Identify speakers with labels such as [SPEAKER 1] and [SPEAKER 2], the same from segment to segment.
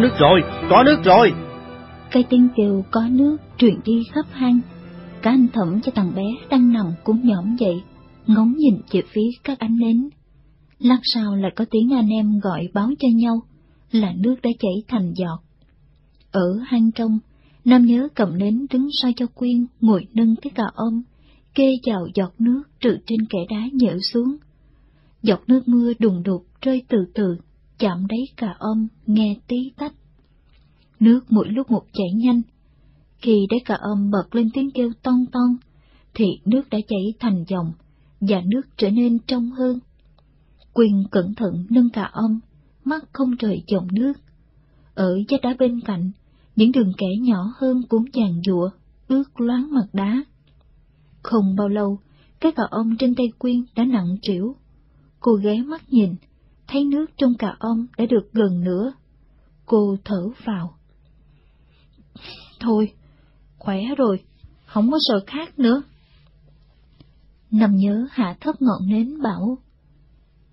[SPEAKER 1] có nước rồi, có nước rồi.
[SPEAKER 2] Cây tiên kiều có nước truyền đi khắp hang. Cả anh thẩm cho thằng bé đang nằm cũng nhõm dậy, ngóng nhìn về phía các ánh nến. Lát sau lại có tiếng anh em gọi báo cho nhau là nước đã chảy thành giọt. Ở hang trong, Nam nhớ cầm nến đứng sau cho Quyên ngồi nâng cái cà ôm, kê vào giọt nước trượt trên kẻ đá nhở xuống. Giọt nước mưa đùng đục rơi từ từ, chạm đáy cà âm nghe tí tách. Nước mỗi lúc một chảy nhanh. Khi đáy cà âm bật lên tiếng kêu ton ton, thì nước đã chảy thành dòng, và nước trở nên trong hơn. Quyên cẩn thận nâng cà âm mắt không rời dòng nước. Ở vách đá bên cạnh, những đường kẻ nhỏ hơn cũng chàng dụa, ướt loáng mặt đá. Không bao lâu, cái cà âm trên tay Quyên đã nặng trĩu. Cô ghé mắt nhìn, thấy nước trong cà ông đã được gần nữa, Cô thở vào. Thôi, khỏe rồi, không có sợ khác nữa. Nằm nhớ hạ thấp ngọn nến bảo.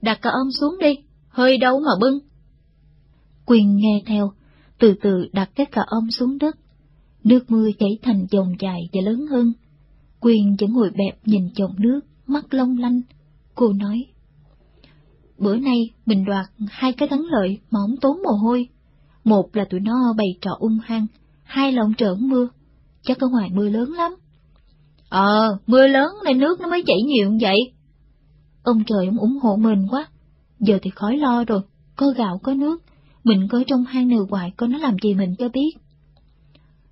[SPEAKER 2] Đặt cà ông xuống đi, hơi đâu mà bưng. Quyền nghe theo, từ từ đặt cái cà ông xuống đất. Nước mưa chảy thành dòng dài và lớn hơn. Quyền vẫn ngồi bẹp nhìn chồng nước, mắt long lanh. Cô nói, Bữa nay mình đoạt hai cái thắng lợi mà tốn mồ hôi. Một là tụi nó bày trò ung hăng, hai là ông trởn mưa. Chắc ở ngoài mưa lớn lắm. Ờ, mưa lớn nên nước nó mới chảy nhiều như vậy. Ông trời ông ủng hộ mình quá. Giờ thì khỏi lo rồi, có gạo có nước, mình coi trong hang nừa hoài coi nó làm gì mình cho biết.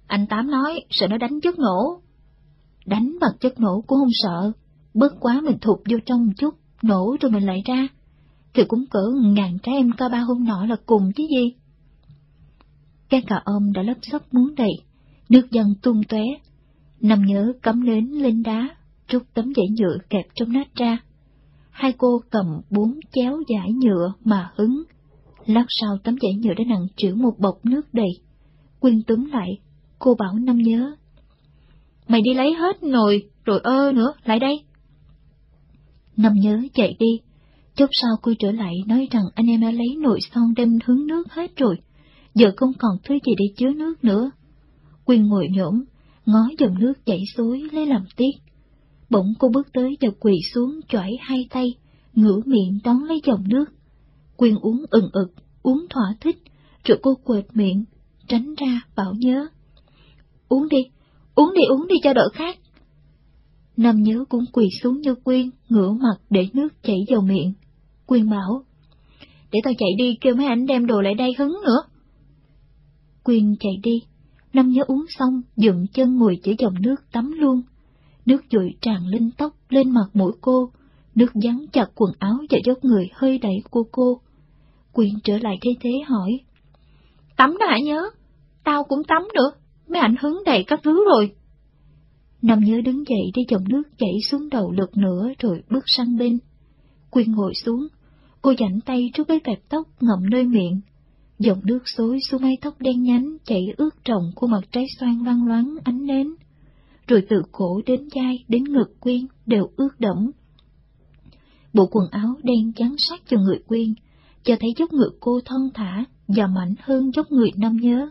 [SPEAKER 2] Anh Tám nói, sợ nó đánh chất nổ. Đánh bằng chất nổ cũng không sợ, bớt quá mình thụt vô trong một chút, nổ rồi mình lại ra. Thì cũng cỡ ngàn trái em ca ba hôm nọ là cùng chứ gì. Cái cà ôm đã lấp sấp muốn đầy, nước dần tung tóe. Nằm nhớ cắm nến lên đá, rút tấm dãy nhựa kẹp trong nát ra. Hai cô cầm bốn chéo giải nhựa mà hứng, Lát sau tấm giấy nhựa đã nặng trĩu một bọc nước đầy. Quyên túm lại, cô bảo Năm nhớ. Mày đi lấy hết nồi, rồi ơ nữa, lại đây. Năm nhớ chạy đi, chốc sau cô trở lại nói rằng anh em đã lấy nồi son đem hứng nước hết rồi, giờ không còn thứ gì để chứa nước nữa. Quyên ngồi nhổm, ngó dòng nước chảy suối lấy làm tiếc. Bỗng cô bước tới và quỳ xuống chỏi hai tay, ngửa miệng đón lấy dòng nước. Quyên uống ừng ực, uống thỏa thích, rồi cô quệt miệng, tránh ra bảo nhớ. Uống đi, uống đi uống đi cho đỡ khát. Nam nhớ cũng quỳ xuống như Quyên, ngửa mặt để nước chảy vào miệng. Quyên bảo, để tao chạy đi kêu mấy anh đem đồ lại đây hứng nữa. Quyên chạy đi, Nam nhớ uống xong, dựng chân ngồi giữa dòng nước tắm luôn. Nước dội tràn lên tóc, lên mặt mũi cô, nước dán chặt quần áo và dốc người hơi đẩy của cô. Quyên trở lại thế thế hỏi. Tắm đó hả nhớ? Tao cũng tắm nữa, mấy ảnh hứng đầy các thứ rồi. Năm nhớ đứng dậy để dòng nước chảy xuống đầu lượt nữa rồi bước sang bên. Quyên ngồi xuống, cô dảnh tay trước cái vẹp tóc ngậm nơi miệng. Dòng nước xối xuống mái tóc đen nhánh chảy ướt trồng khuôn mặt trái xoan văng loáng ánh nến. Rồi từ cổ đến vai đến ngực Quyên đều ướt đẫm. Bộ quần áo đen trắng sát cho người Quyên, cho thấy dốc ngực cô thon thả và mạnh hơn dốc người năm nhớ.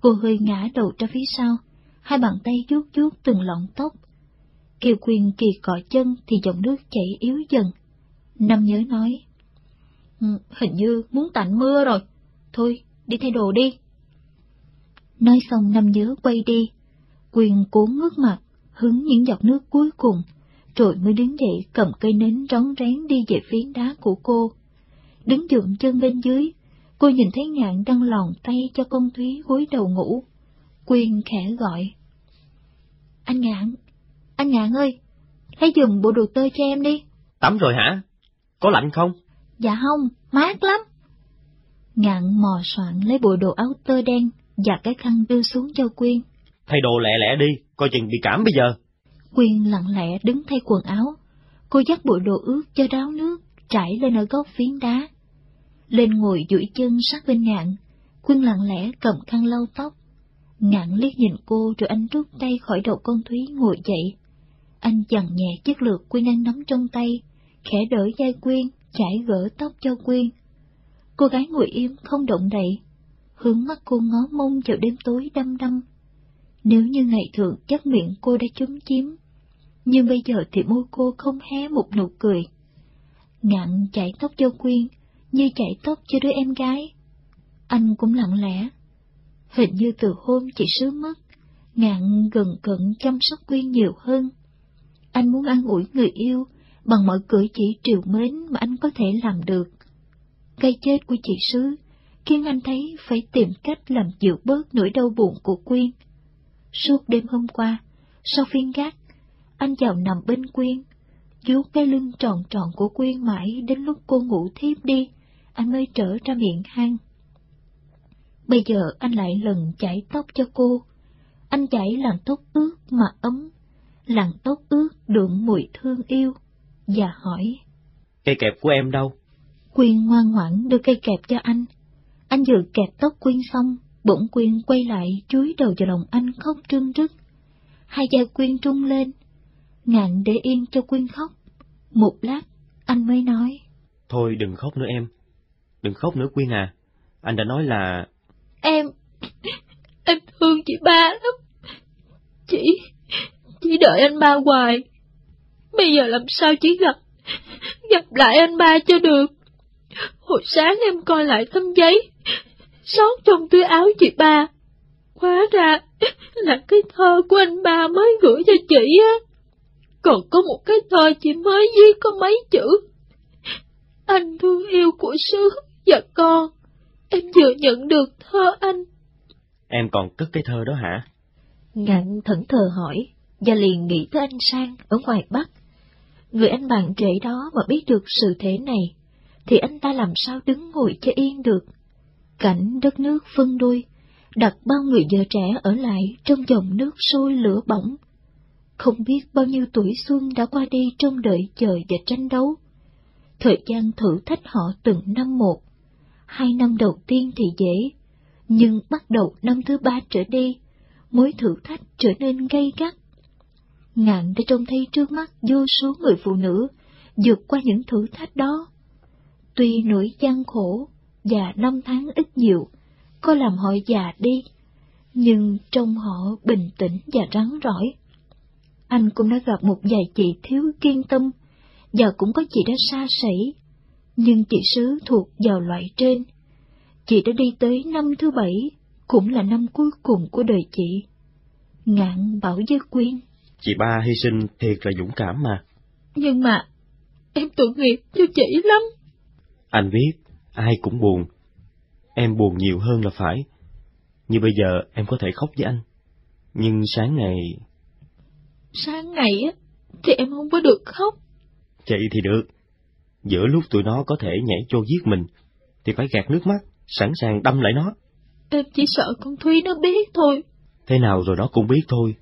[SPEAKER 2] Cô hơi ngã đầu ra phía sau, hai bàn tay vuốt vuốt từng lọn tóc. Kiều Quyên kỳ cọ chân thì dòng nước chảy yếu dần. Năm nhớ nói, Ừ, hình như muốn tạnh mưa rồi, thôi đi thay đồ đi. Nói xong năm nhớ quay đi, Quyền cố ngước mặt, hứng những giọt nước cuối cùng, rồi mới đứng dậy cầm cây nến rón rén đi về phía đá của cô. Đứng dựng chân bên dưới, cô nhìn thấy ngạn đang lòn tay cho con Thúy gối đầu ngủ. Quyên khẽ gọi. Anh ngạn, anh ngạn ơi, lấy dùm bộ đồ tơ cho em đi.
[SPEAKER 1] Tắm rồi hả? Có lạnh không?
[SPEAKER 2] Dạ không, mát lắm. Ngạn mò soạn lấy bộ đồ áo tơ đen và cái khăn đưa xuống cho Quyên.
[SPEAKER 1] Thay đồ lẹ lẹ đi, coi chừng bị cảm bây giờ.
[SPEAKER 2] Quyên lặng lẽ đứng thay quần áo. Cô dắt bộ đồ ướt cho ráo nước, trải lên ở góc phiến đá. Lên ngồi duỗi chân sát bên ngạn, Quyên lặng lẽ cầm khăn lau tóc. Ngạn liếc nhìn cô rồi anh rút tay khỏi đầu con Thúy ngồi dậy. Anh dằn nhẹ chiếc lược Quyên đang nắm trong tay, khẽ đỡ vai Quyên, chải gỡ tóc cho Quyên. Cô gái ngồi im không động đậy. hướng mắt cô ngó mông vào đêm tối đăm đăm. Nếu như ngày thường chắc miệng cô đã chúm chiếm, nhưng bây giờ thì môi cô không hé một nụ cười. Ngạn chải tóc cho Quyên, như chải tóc cho đứa em gái. Anh cũng lặng lẽ. Hình như từ hôm chị sứ mất, Ngạn gần cận chăm sóc Quyên nhiều hơn. Anh muốn an ủi người yêu bằng mọi cử chỉ triều mến mà anh có thể làm được. Cái chết của chị Sứ khiến anh thấy phải tìm cách làm dịu bớt nỗi đau buồn của Quyên. Suốt đêm hôm qua, sau phiên gác, anh vào nằm bên Quyên, vuốt cái lưng tròn tròn của Quyên mãi đến lúc cô ngủ thiếp đi, anh mới trở ra miệng hang. Bây giờ anh lại lần chải tóc cho cô. Anh chải làn tóc ướt mà ấm, làn tóc ướt đượm mùi thương yêu, và hỏi.
[SPEAKER 1] Cây kẹp của em đâu?
[SPEAKER 2] Quyên ngoan ngoãn đưa cây kẹp cho anh. Anh vừa kẹp tóc Quyên xong, bỗng Quyên quay lại chúi đầu vào lòng anh khóc trưng rức. Hai da Quyên trung lên, ngạn để yên cho Quyên khóc. Một lát, anh mới nói.
[SPEAKER 1] Thôi đừng khóc nữa em. Đừng khóc nữa Quyên à. Anh đã nói là...
[SPEAKER 2] Em... Em thương chị ba lắm. Chị... Chỉ đợi anh ba hoài. Bây giờ làm sao chỉ gặp... Gặp lại anh ba cho được. Hồi sáng em coi lại tấm giấy. Sót trong túi áo chị ba. Hóa ra là cái thơ của anh ba mới gửi cho chị á. Còn có một cái thơ chị mới viết có mấy chữ. Anh thương yêu của sứ và con. Em vừa nhận được thơ anh.
[SPEAKER 1] Em còn cất cái thơ đó hả?
[SPEAKER 2] Ngạn thẫn thờ hỏi, và liền nghĩ tới anh Sang ở ngoài Bắc. Người anh bạn trẻ đó mà biết được sự thế này, thì anh ta làm sao đứng ngồi cho yên được. Cảnh đất nước phân đôi, đặt bao người giờ trẻ ở lại trong dòng nước sôi lửa bỏng. Không biết bao nhiêu tuổi xuân đã qua đi trong đợi chờ và tranh đấu. Thời gian thử thách họ từng năm một. Hai năm đầu tiên thì dễ, nhưng bắt đầu năm thứ ba trở đi, mối thử thách trở nên gay gắt. Ngạn đã trông thấy trước mắt vô số người phụ nữ vượt qua những thử thách đó. Tuy nỗi gian khổ và năm tháng ít nhiều có làm họ già đi, nhưng trong họ bình tĩnh và rắn rỏi. Anh cũng đã gặp một vài chị thiếu kiên tâm, và cũng có chị đã xa sẩy, nhưng chị Sứ thuộc vào loại trên. Chị đã đi tới năm thứ bảy, cũng là năm cuối cùng của đời chị. Ngạn bảo với Quyên.
[SPEAKER 1] Chị ba hy sinh thiệt là dũng cảm mà.
[SPEAKER 2] Nhưng mà, em tội nghiệp cho chị lắm.
[SPEAKER 1] Anh biết, ai cũng buồn. Em buồn nhiều hơn là phải. Như bây giờ em có thể khóc với anh. Nhưng sáng ngày...
[SPEAKER 2] Sáng ngày á, thì em không có được khóc.
[SPEAKER 1] Chị thì được. Giữa lúc tụi nó có thể nhảy vô giết mình, thì phải gạt nước mắt, sẵn sàng đâm lại nó.
[SPEAKER 2] Em chỉ sợ con Thúy nó biết thôi.
[SPEAKER 1] Thế nào rồi nó cũng biết thôi.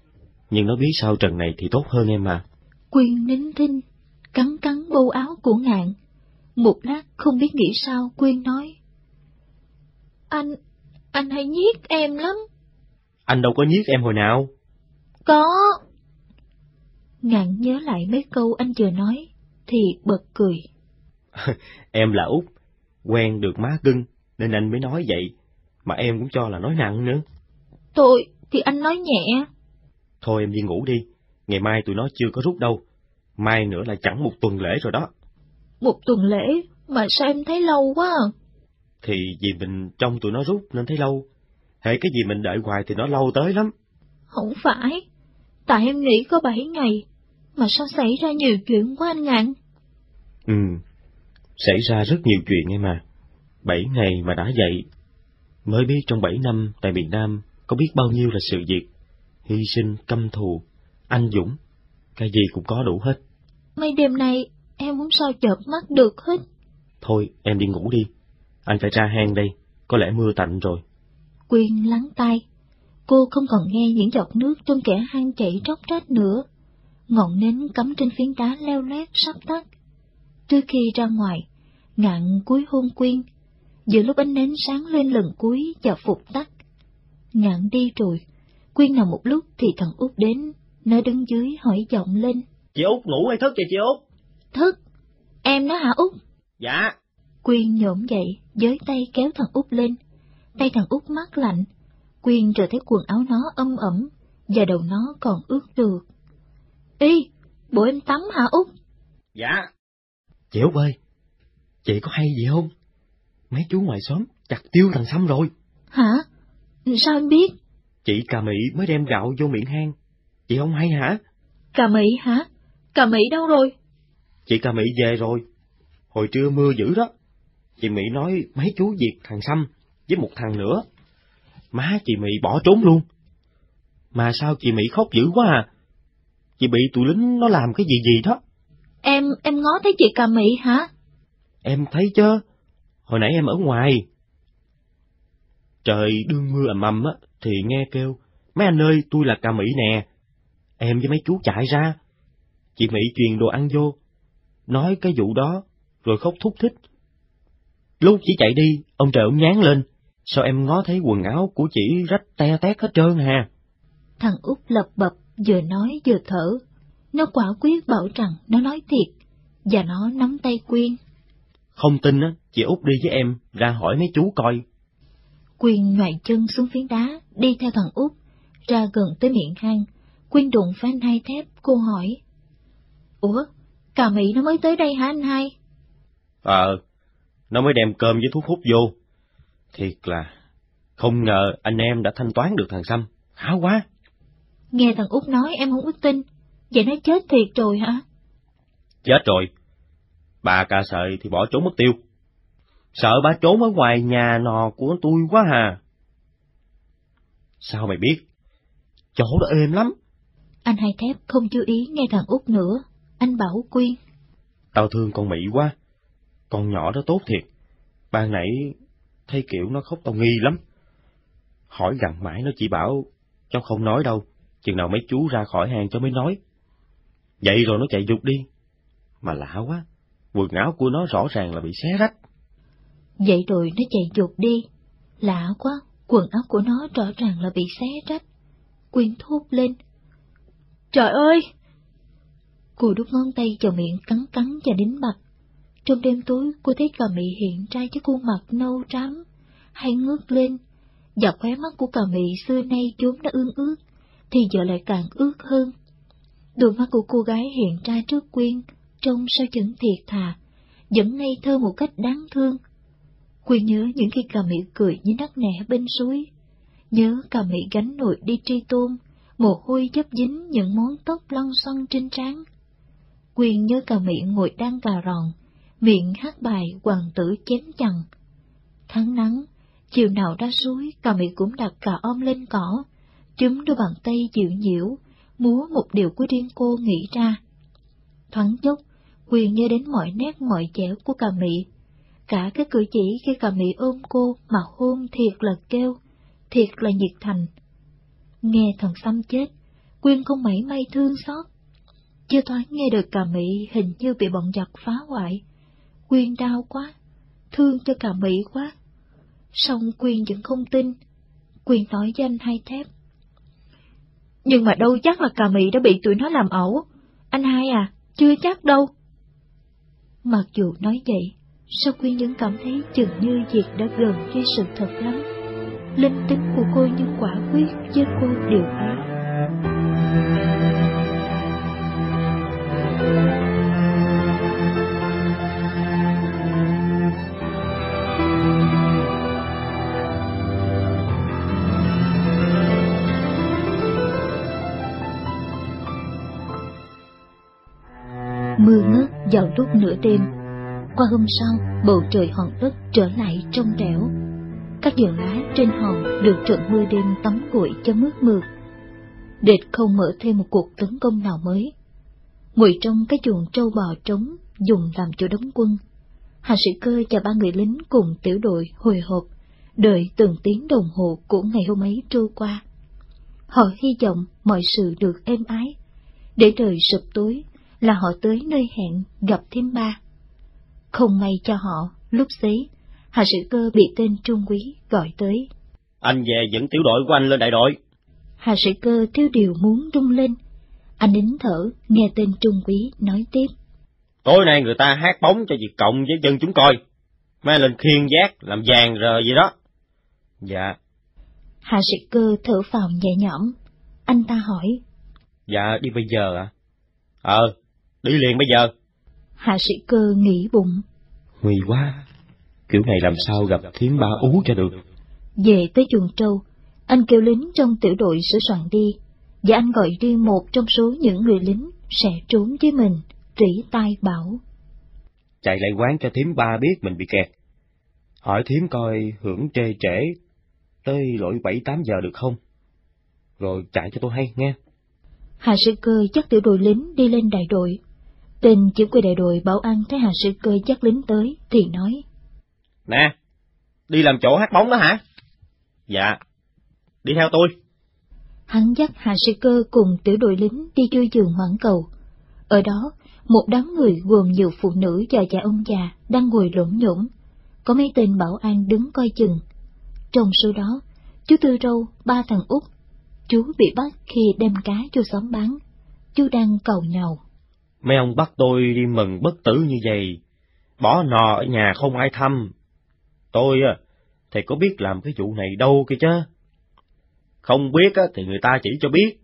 [SPEAKER 1] Nhưng nó biết sau trần này thì tốt hơn em mà.
[SPEAKER 2] Quyên nín thinh, cắn cắn bâu áo của ngạn. Một lát không biết nghĩ sao Quyên nói. Anh, anh hay nhiếc em lắm.
[SPEAKER 1] Anh đâu có nhiếc em hồi nào.
[SPEAKER 2] Có. Ngạn nhớ lại mấy câu anh vừa nói, thì bật cười.
[SPEAKER 1] em là út, quen được má cưng, nên anh mới nói vậy, mà em cũng cho là nói nặng nữa.
[SPEAKER 2] Thôi, thì anh nói nhẹ.
[SPEAKER 1] Thôi em đi ngủ đi, ngày mai tụi nó chưa có rút đâu, mai nữa là chẳng một tuần lễ rồi đó.
[SPEAKER 2] Một tuần lễ, mà sao em thấy lâu quá à?
[SPEAKER 1] Thì vì mình trong tụi nó rút nên thấy lâu, hệ cái gì mình đợi hoài thì nó lâu tới lắm.
[SPEAKER 2] Không phải, tại em nghĩ có bảy ngày, mà sao xảy ra nhiều chuyện quá anh Ngạn?
[SPEAKER 1] Ừ, xảy ra rất nhiều chuyện em mà. Bảy ngày mà đã vậy, mới biết trong bảy năm tại miền Nam có biết bao nhiêu là sự việc, hy sinh, căm thù, anh dũng, cái gì cũng có đủ hết.
[SPEAKER 2] Mấy đêm nay em không sao chợp mắt được hết.
[SPEAKER 1] Thôi, em đi ngủ đi, anh phải ra hang đây, có lẽ mưa tạnh rồi.
[SPEAKER 2] Quyên lắng tai, cô không còn nghe những giọt nước trong kẻ hang chảy róc rách nữa. Ngọn nến cắm trên phiến đá leo lét sắp tắt. Trước khi ra ngoài, ngạn cuối hôn Quyên, giữa lúc ánh nến sáng lên lần cuối và phục tắt. Ngạn đi rồi, Quyên nằm một lúc thì thằng út đến, nó đứng dưới hỏi giọng lên.
[SPEAKER 1] Chị út ngủ hay thức vậy chị út?
[SPEAKER 2] Thức, em nó hả út?
[SPEAKER 1] Dạ.
[SPEAKER 2] Quyên nhổm dậy, với tay kéo thằng út lên. Tay thằng út mát lạnh, Quyên rồi thấy quần áo nó âm ẩm, và đầu nó còn ướt được. Y, bộ em tắm hả út?
[SPEAKER 1] Dạ. Chị Út ơi, chị có hay gì không? Mấy chú ngoài xóm chặt tiêu thằng Sâm rồi.
[SPEAKER 2] Hả? Sao em biết?
[SPEAKER 1] Chị cà Mỹ mới đem gạo vô miệng hang. Chị không hay hả?
[SPEAKER 2] Cà Mỹ hả? Cà Mỹ đâu rồi?
[SPEAKER 1] Chị cà Mỹ về rồi. Hồi trưa mưa dữ đó. Chị Mỹ nói mấy chú diệt thằng Sâm với một thằng nữa. Má chị Mỹ bỏ trốn luôn. Mà sao chị Mỹ khóc dữ quá à? Chị bị tụi lính nó làm cái gì gì đó.
[SPEAKER 2] Em, em ngó thấy chị cà Mỹ hả?
[SPEAKER 1] Em thấy chứ. Hồi nãy em ở ngoài. Trời đương mưa ầm ầm á, thì nghe kêu, mấy anh ơi, tôi là cà Mỹ nè. Em với mấy chú chạy ra. Chị Mỹ truyền đồ ăn vô, nói cái vụ đó, rồi khóc thúc thích. Lúc chỉ chạy đi, ông trời ông nhán lên, sao em ngó thấy quần áo của chị rách te tét hết trơn hà.
[SPEAKER 2] Thằng út lập bập, vừa nói vừa thở. Nó quả quyết bảo rằng nó nói thiệt, và nó nắm tay Quyên.
[SPEAKER 1] Không tin á, chị út đi với em, ra hỏi mấy chú coi.
[SPEAKER 2] Quyên ngoại chân xuống phiến đá, đi theo thằng út, ra gần tới miệng hang. Quyên đụng phải anh hai thép, cô hỏi. Ủa, cà Mỹ nó mới tới đây hả anh hai?
[SPEAKER 1] Ờ, nó mới đem cơm với thuốc hút vô. Thiệt là, không ngờ anh em đã thanh toán được thằng Sâm, khá quá.
[SPEAKER 2] Nghe thằng út nói em không có tin, vậy nó chết thiệt rồi hả?
[SPEAKER 1] Chết rồi. Bà cà sợi thì bỏ trốn mất tiêu. Sợ bà trốn ở ngoài nhà nò của tôi quá hà. Sao mày biết? Chỗ đó êm lắm.
[SPEAKER 2] Anh hai thép không chú ý nghe thằng út nữa, anh bảo Quyên.
[SPEAKER 1] Tao thương con Mỹ quá, con nhỏ đó tốt thiệt. Ban nãy thấy kiểu nó khóc tao nghi lắm. Hỏi gần mãi nó chỉ bảo, cháu không nói đâu, chừng nào mấy chú ra khỏi hàng cho mới nói. Vậy rồi nó chạy dục đi. Mà lạ quá, quần áo của nó rõ ràng là bị xé rách.
[SPEAKER 2] Vậy rồi nó chạy dục đi. Lạ quá, quần áo của nó rõ ràng là bị xé rách. Quyên thốt lên. Trời ơi! Cô đút ngón tay vào miệng cắn cắn và đính mặt. Trong đêm tối, cô thấy cà mị hiện ra với khuôn mặt nâu trắng, hay ngước lên, và khóe mắt của cà mị xưa nay vốn đã ương ướt, thì giờ lại càng ướt hơn. Đôi mắt của cô gái hiện ra trước Quyên, trông sao chẳng thiệt thà, vẫn ngây thơ một cách đáng thương quy nhớ những khi cà mị cười như nắc nẻ bên suối, nhớ cà mị gánh nồi đi tri tôn, mồ hôi chấp dính những món tóc lăn xoăn trên trán. Quyên nhớ cà mị ngồi đang cà ròn, miệng hát bài hoàng tử chém chằng. Tháng nắng, chiều nào ra suối, cà mị cũng đặt cà om lên cỏ, chúng đôi bàn tay dịu nhiễu, múa một điều của riêng cô nghĩ ra. Thoáng chốc, Quyền nhớ đến mọi nét mọi dẻo của cà mị. Cả cái cử chỉ khi cà mị ôm cô mà hôn thiệt là kêu, thiệt là nhiệt thành. Nghe thằng Xăm chết, Quyên không mảy may thương xót. Chưa thoáng nghe được cà mị hình như bị bọn giặc phá hoại. Quyên đau quá, thương cho cà mị quá. Xong Quyên vẫn không tin. Quyên nói danh hai thép. Nhưng mà đâu chắc là cà mị đã bị tụi nó làm ẩu. Anh hai à, chưa chắc đâu. Mặc dù nói vậy, sao Quyên vẫn cảm thấy dường như việc đã gần với sự thật lắm. Linh tính của cô như quả quyết với cô điều ấy. Mưa ngớt vào lúc nửa đêm. Qua hôm sau, bầu trời hòn đất trở lại trong trẻo. Các giường lá trên hòn được trận mưa đêm tắm gội cho mướt mượt. Địch không mở thêm một cuộc tấn công nào mới. Ngồi trong cái chuồng trâu bò trống dùng làm chỗ đóng quân. Hà sĩ cơ và ba người lính cùng tiểu đội hồi hộp, đợi từng tiếng đồng hồ của ngày hôm ấy trôi qua. Họ hy vọng mọi sự được êm ái, để trời sụp tối là họ tới nơi hẹn gặp thêm ba. Không may cho họ, lúc xí, Hà Sử Cơ bị tên Trung Quý gọi tới.
[SPEAKER 1] Anh về dẫn tiểu đội của anh lên đại đội.
[SPEAKER 2] Hà Sử Cơ thiếu điều muốn rung lên. Anh nín thở, nghe tên Trung Quý nói tiếp.
[SPEAKER 1] Tối nay người ta hát bóng cho Việt Cộng với dân chúng coi. Mai lên khiên giác, làm vàng rờ gì đó. Dạ.
[SPEAKER 2] Hạ sĩ cơ thở phào nhẹ nhõm. Anh ta hỏi.
[SPEAKER 1] Dạ, đi bây giờ à? Ờ, đi liền bây giờ.
[SPEAKER 2] Hạ sĩ cơ nghĩ bụng.
[SPEAKER 1] Nguy quá, kiểu này làm sao gặp thiếm ba ú cho được.
[SPEAKER 2] Về tới chuồng trâu, anh kêu lính trong tiểu đội sửa soạn đi, và anh gọi riêng một trong số những người lính sẽ trốn với mình, rỉ tai bảo.
[SPEAKER 1] Chạy lại quán cho thiếm ba biết mình bị kẹt. Hỏi thiếm coi hưởng trê trễ, tới lỗi bảy tám giờ được không? Rồi chạy cho tôi hay nghe.
[SPEAKER 2] Hạ sĩ cơ chắc tiểu đội lính đi lên đại đội. Tên chỉ huy đại đội bảo an thấy hạ sĩ cơ chắc lính tới, thì nói.
[SPEAKER 1] Nè, đi làm chỗ hát bóng đó hả? Dạ, đi theo tôi.
[SPEAKER 2] Hắn dắt hạ sĩ cơ cùng tiểu đội lính đi chui giường hoảng cầu. Ở đó, một đám người gồm nhiều phụ nữ và già ông già đang ngồi lỗm nhổm. Có mấy tên bảo an đứng coi chừng. Trong số đó, chú Tư Râu, ba thằng út, chú bị bắt khi đem cá cho xóm bán. Chú đang cầu nhau.
[SPEAKER 1] Mấy ông bắt tôi đi mừng bất tử như vậy, bỏ nò ở nhà không ai thăm. Tôi thì có biết làm cái vụ này đâu kia chứ. Không biết thì người ta chỉ cho biết,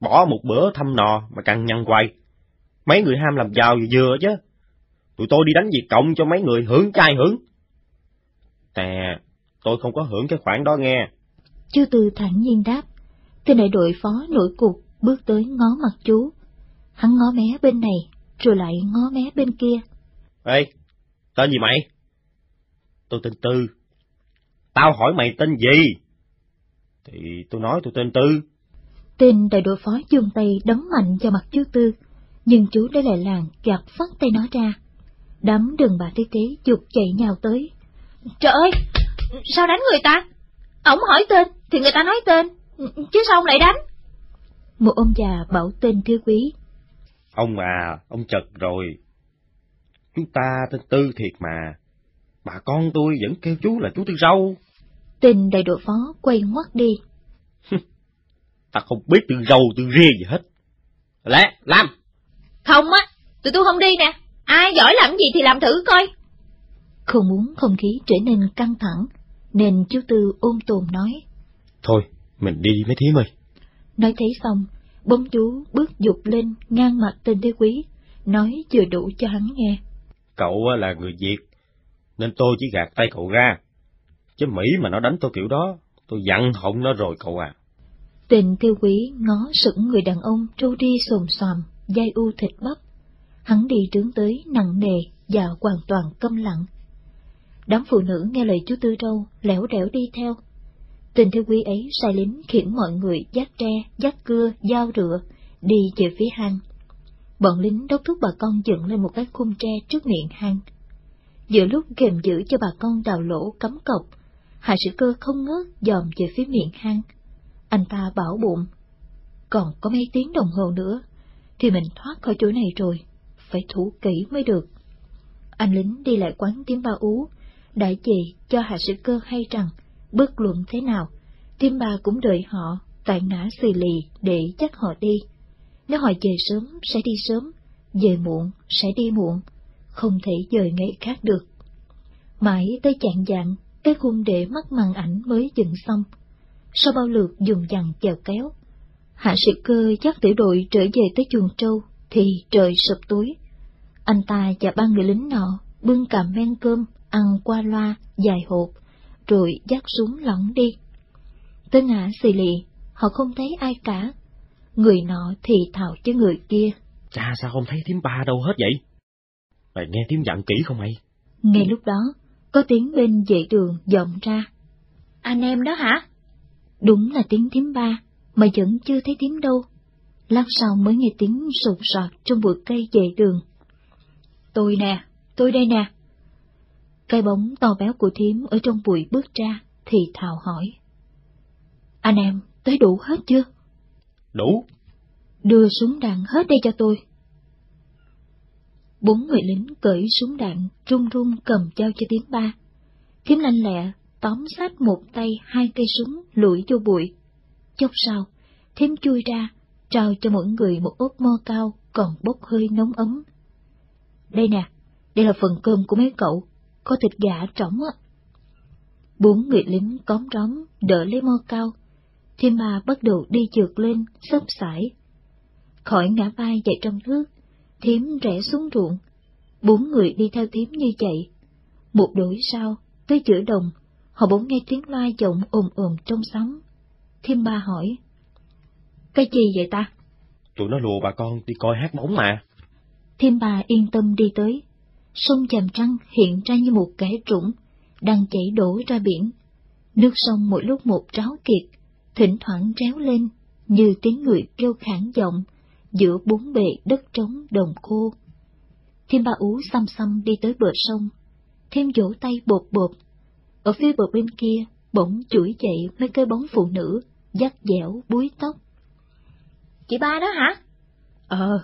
[SPEAKER 1] bỏ một bữa thăm nò mà càng nhăn quay. Mấy người ham làm giàu vừa vừa chứ. Tụi tôi đi đánh việc cộng cho mấy người hưởng trai hưởng. Tè, tôi không có hưởng cái khoản đó nghe.
[SPEAKER 2] Chú Tư thẳng nhiên đáp. Tên đại đội phó nổi cục bước tới ngó mặt chú. Hắn ngó mé bên này, rồi lại ngó mé bên kia.
[SPEAKER 1] Ê, tên gì mày? Tôi tên Tư. Tao hỏi mày tên gì? Thì tôi nói tôi tên Tư.
[SPEAKER 2] Tên đại đội phó dùng tay đấm mạnh vào mặt chú Tư, nhưng chú đã lại làng gạt phát tay nó ra. Đám đường bà thế kế chụp chạy nhào tới. Trời ơi, sao đánh người ta? Ông hỏi tên, thì người ta nói tên, chứ sao ông lại đánh? Một ông già bảo tên thiếu quý.
[SPEAKER 1] Ông à, ông chật rồi. Chúng ta tên Tư thiệt mà. Bà con tôi vẫn kêu chú là chú Tư Râu.
[SPEAKER 2] Tên đại đội phó quay ngoắt đi.
[SPEAKER 1] ta không biết Tư Râu, Tư Ria gì hết. Lẹ, làm!
[SPEAKER 2] Không á, tụi tôi không đi nè. Ai giỏi làm gì thì làm thử coi. Không muốn không khí trở nên căng thẳng, nên chú Tư ôn tồn nói.
[SPEAKER 1] Thôi, mình đi mấy thím ơi.
[SPEAKER 2] Nói thấy xong, bóng chú bước dục lên ngang mặt tên thế quý, nói vừa đủ cho hắn nghe.
[SPEAKER 1] Cậu là người Việt, nên tôi chỉ gạt tay cậu ra. Chứ Mỹ mà nó đánh tôi kiểu đó, tôi dặn họng nó rồi cậu à.
[SPEAKER 2] Tên tiêu quý ngó sững người đàn ông trâu đi xồm xoàm, dai u thịt bắp. Hắn đi trướng tới nặng nề và hoàn toàn câm lặng. Đám phụ nữ nghe lời chú Tư Râu, lẻo đẻo đi theo. Tình thư quý ấy sai lính khiển mọi người dắt tre, dắt cưa, dao rựa, đi về phía hang. Bọn lính đốc thúc bà con dựng lên một cái khung tre trước miệng hang. Giữa lúc kềm giữ cho bà con đào lỗ cắm cọc, Hạ sĩ cơ không ngớt dòm về phía miệng hang. Anh ta bảo bụng, còn có mấy tiếng đồng hồ nữa, thì mình thoát khỏi chỗ này rồi, phải thủ kỹ mới được. Anh lính đi lại quán tiếng ba ú, đại chị cho hạ sĩ cơ hay rằng, bất luận thế nào, tim bà cũng đợi họ tại ngã xì lì để chắc họ đi. Nếu họ về sớm sẽ đi sớm, về muộn sẽ đi muộn, không thể dời ngày khác được. Mãi tới chạng dạng, cái khung để mắt màn ảnh mới dựng xong. Sau bao lượt dùng dằn chèo kéo, hạ sĩ cơ dắt tiểu đội trở về tới chuồng trâu, thì trời sụp túi. Anh ta và ba người lính nọ bưng cả men cơm, ăn qua loa, dài hộp, rồi dắt súng lỏng đi. Tới ngã xì lì, họ không thấy ai cả. Người nọ thì thào cho người kia.
[SPEAKER 1] Cha sao không thấy thím ba đâu hết vậy? Mày nghe thím dặn kỹ không mày?
[SPEAKER 2] Ngay lúc đó, có tiếng bên vệ đường vọng ra. Anh em đó hả? Đúng là tiếng thím ba, mà vẫn chưa thấy thím đâu. Lát sau mới nghe tiếng sụt sọt trong bụi cây vệ đường. Tôi nè, tôi đây nè. Cái bóng to béo của thím ở trong bụi bước ra, thì thào hỏi. Anh em, tới đủ hết chưa?
[SPEAKER 1] Đủ.
[SPEAKER 2] Đưa súng đạn hết đây cho tôi. Bốn người lính cởi súng đạn, run run cầm trao cho tiếng ba. Thiếm lanh lẹ, tóm sát một tay hai cây súng lủi vô bụi. Chốc sau, thiếm chui ra, trao cho mỗi người một ốp mo cao còn bốc hơi nóng ấm. Đây nè, đây là phần cơm của mấy cậu, có thịt gà trỏng á. Bốn người lính cóm róm đỡ lấy mô cao. Thiên ma bắt đầu đi trượt lên, sấp sải. Khỏi ngã vai chạy trong nước, thiếm rẽ xuống ruộng. Bốn người đi theo thiếm như chạy. Một đuổi sau, tới chữa đồng, họ bỗng nghe tiếng loa giọng ồm ồm trong sóng. Thiêm ba hỏi. Cái gì vậy ta?
[SPEAKER 1] Tụi nó lùa bà con đi coi hát bóng mà.
[SPEAKER 2] Thiêm bà yên tâm đi tới. Sông Chàm Trăng hiện ra như một kẻ trũng, đang chảy đổ ra biển. Nước sông mỗi lúc một ráo kiệt, thỉnh thoảng réo lên như tiếng người kêu khản giọng giữa bốn bề đất trống đồng khô. thêm ba ú xăm xăm đi tới bờ sông, thêm vỗ tay bột bột. Ở phía bờ bên kia, bỗng chuỗi dậy mấy cái bóng phụ nữ, dắt dẻo búi tóc.
[SPEAKER 3] Chị ba đó hả?
[SPEAKER 2] Ờ.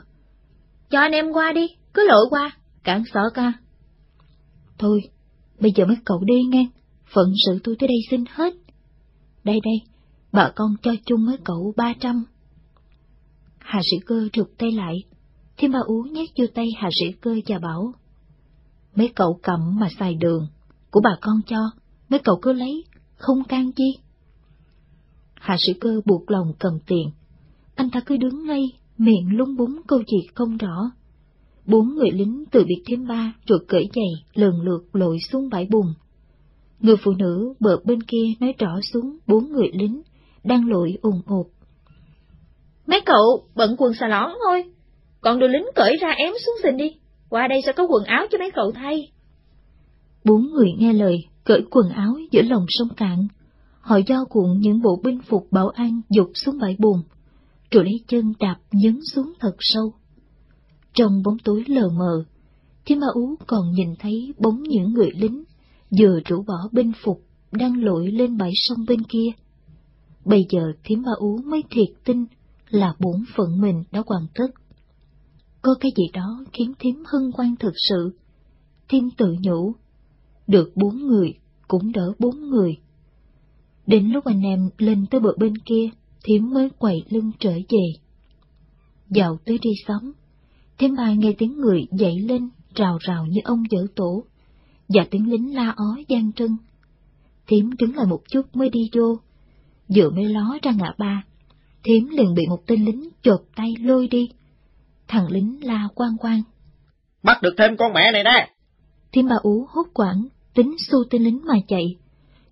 [SPEAKER 3] Cho anh em qua đi, cứ lội qua, cản sợ ca.
[SPEAKER 2] Thôi, bây giờ mấy cậu đi nghe, phận sự tôi tới đây xin hết. Đây đây, bà con cho chung với cậu ba trăm. Hà sĩ cơ rụt tay lại, thêm ba ú nhét vô tay hà sĩ cơ và bảo. Mấy cậu cầm mà xài đường, của bà con cho, mấy cậu cứ lấy, không can chi. Hà sĩ cơ buộc lòng cầm tiền, anh ta cứ đứng ngay, miệng lúng búng câu chuyện không rõ. Bốn người lính từ biệt thêm ba rồi cởi giày lần lượt lội xuống bãi bùn. Người phụ nữ bờ bên kia nói rõ xuống bốn người lính đang lội ùn ụt.
[SPEAKER 3] Mấy cậu bận quần xà lõn thôi, còn đưa lính cởi ra ém xuống xin đi, qua đây sẽ có quần áo cho mấy cậu thay.
[SPEAKER 2] Bốn người nghe lời, cởi quần áo giữa lòng sông cạn. Họ do cuộn những bộ binh phục bảo an dục xuống bãi bùn, rồi lấy chân đạp nhấn xuống thật sâu. Trong bóng tối lờ mờ, Thiên Ma Ú còn nhìn thấy bóng những người lính vừa rũ bỏ binh phục đang lội lên bãi sông bên kia. Bây giờ Thiếm Ma Ú mới thiệt tin là bổn phận mình đã hoàn tất. Có cái gì đó khiến Thiếm hân hoan thực sự. Thiếm tự nhủ, được bốn người cũng đỡ bốn người. Đến lúc anh em lên tới bờ bên kia, Thiếm mới quậy lưng trở về. Dạo tới đi sóng, Thiếm ba nghe tiếng người dậy lên rào rào như ông dở tổ, và tiếng lính la ó gian trân. Thiếm đứng lại một chút mới đi vô, vừa mới ló ra ngã ba, Thiếm liền bị một tên lính chộp tay lôi đi. Thằng lính la quang quang.
[SPEAKER 1] Bắt được thêm con mẹ này nè!
[SPEAKER 2] Thiếm ba ú hốt quảng, tính xu tên lính mà chạy,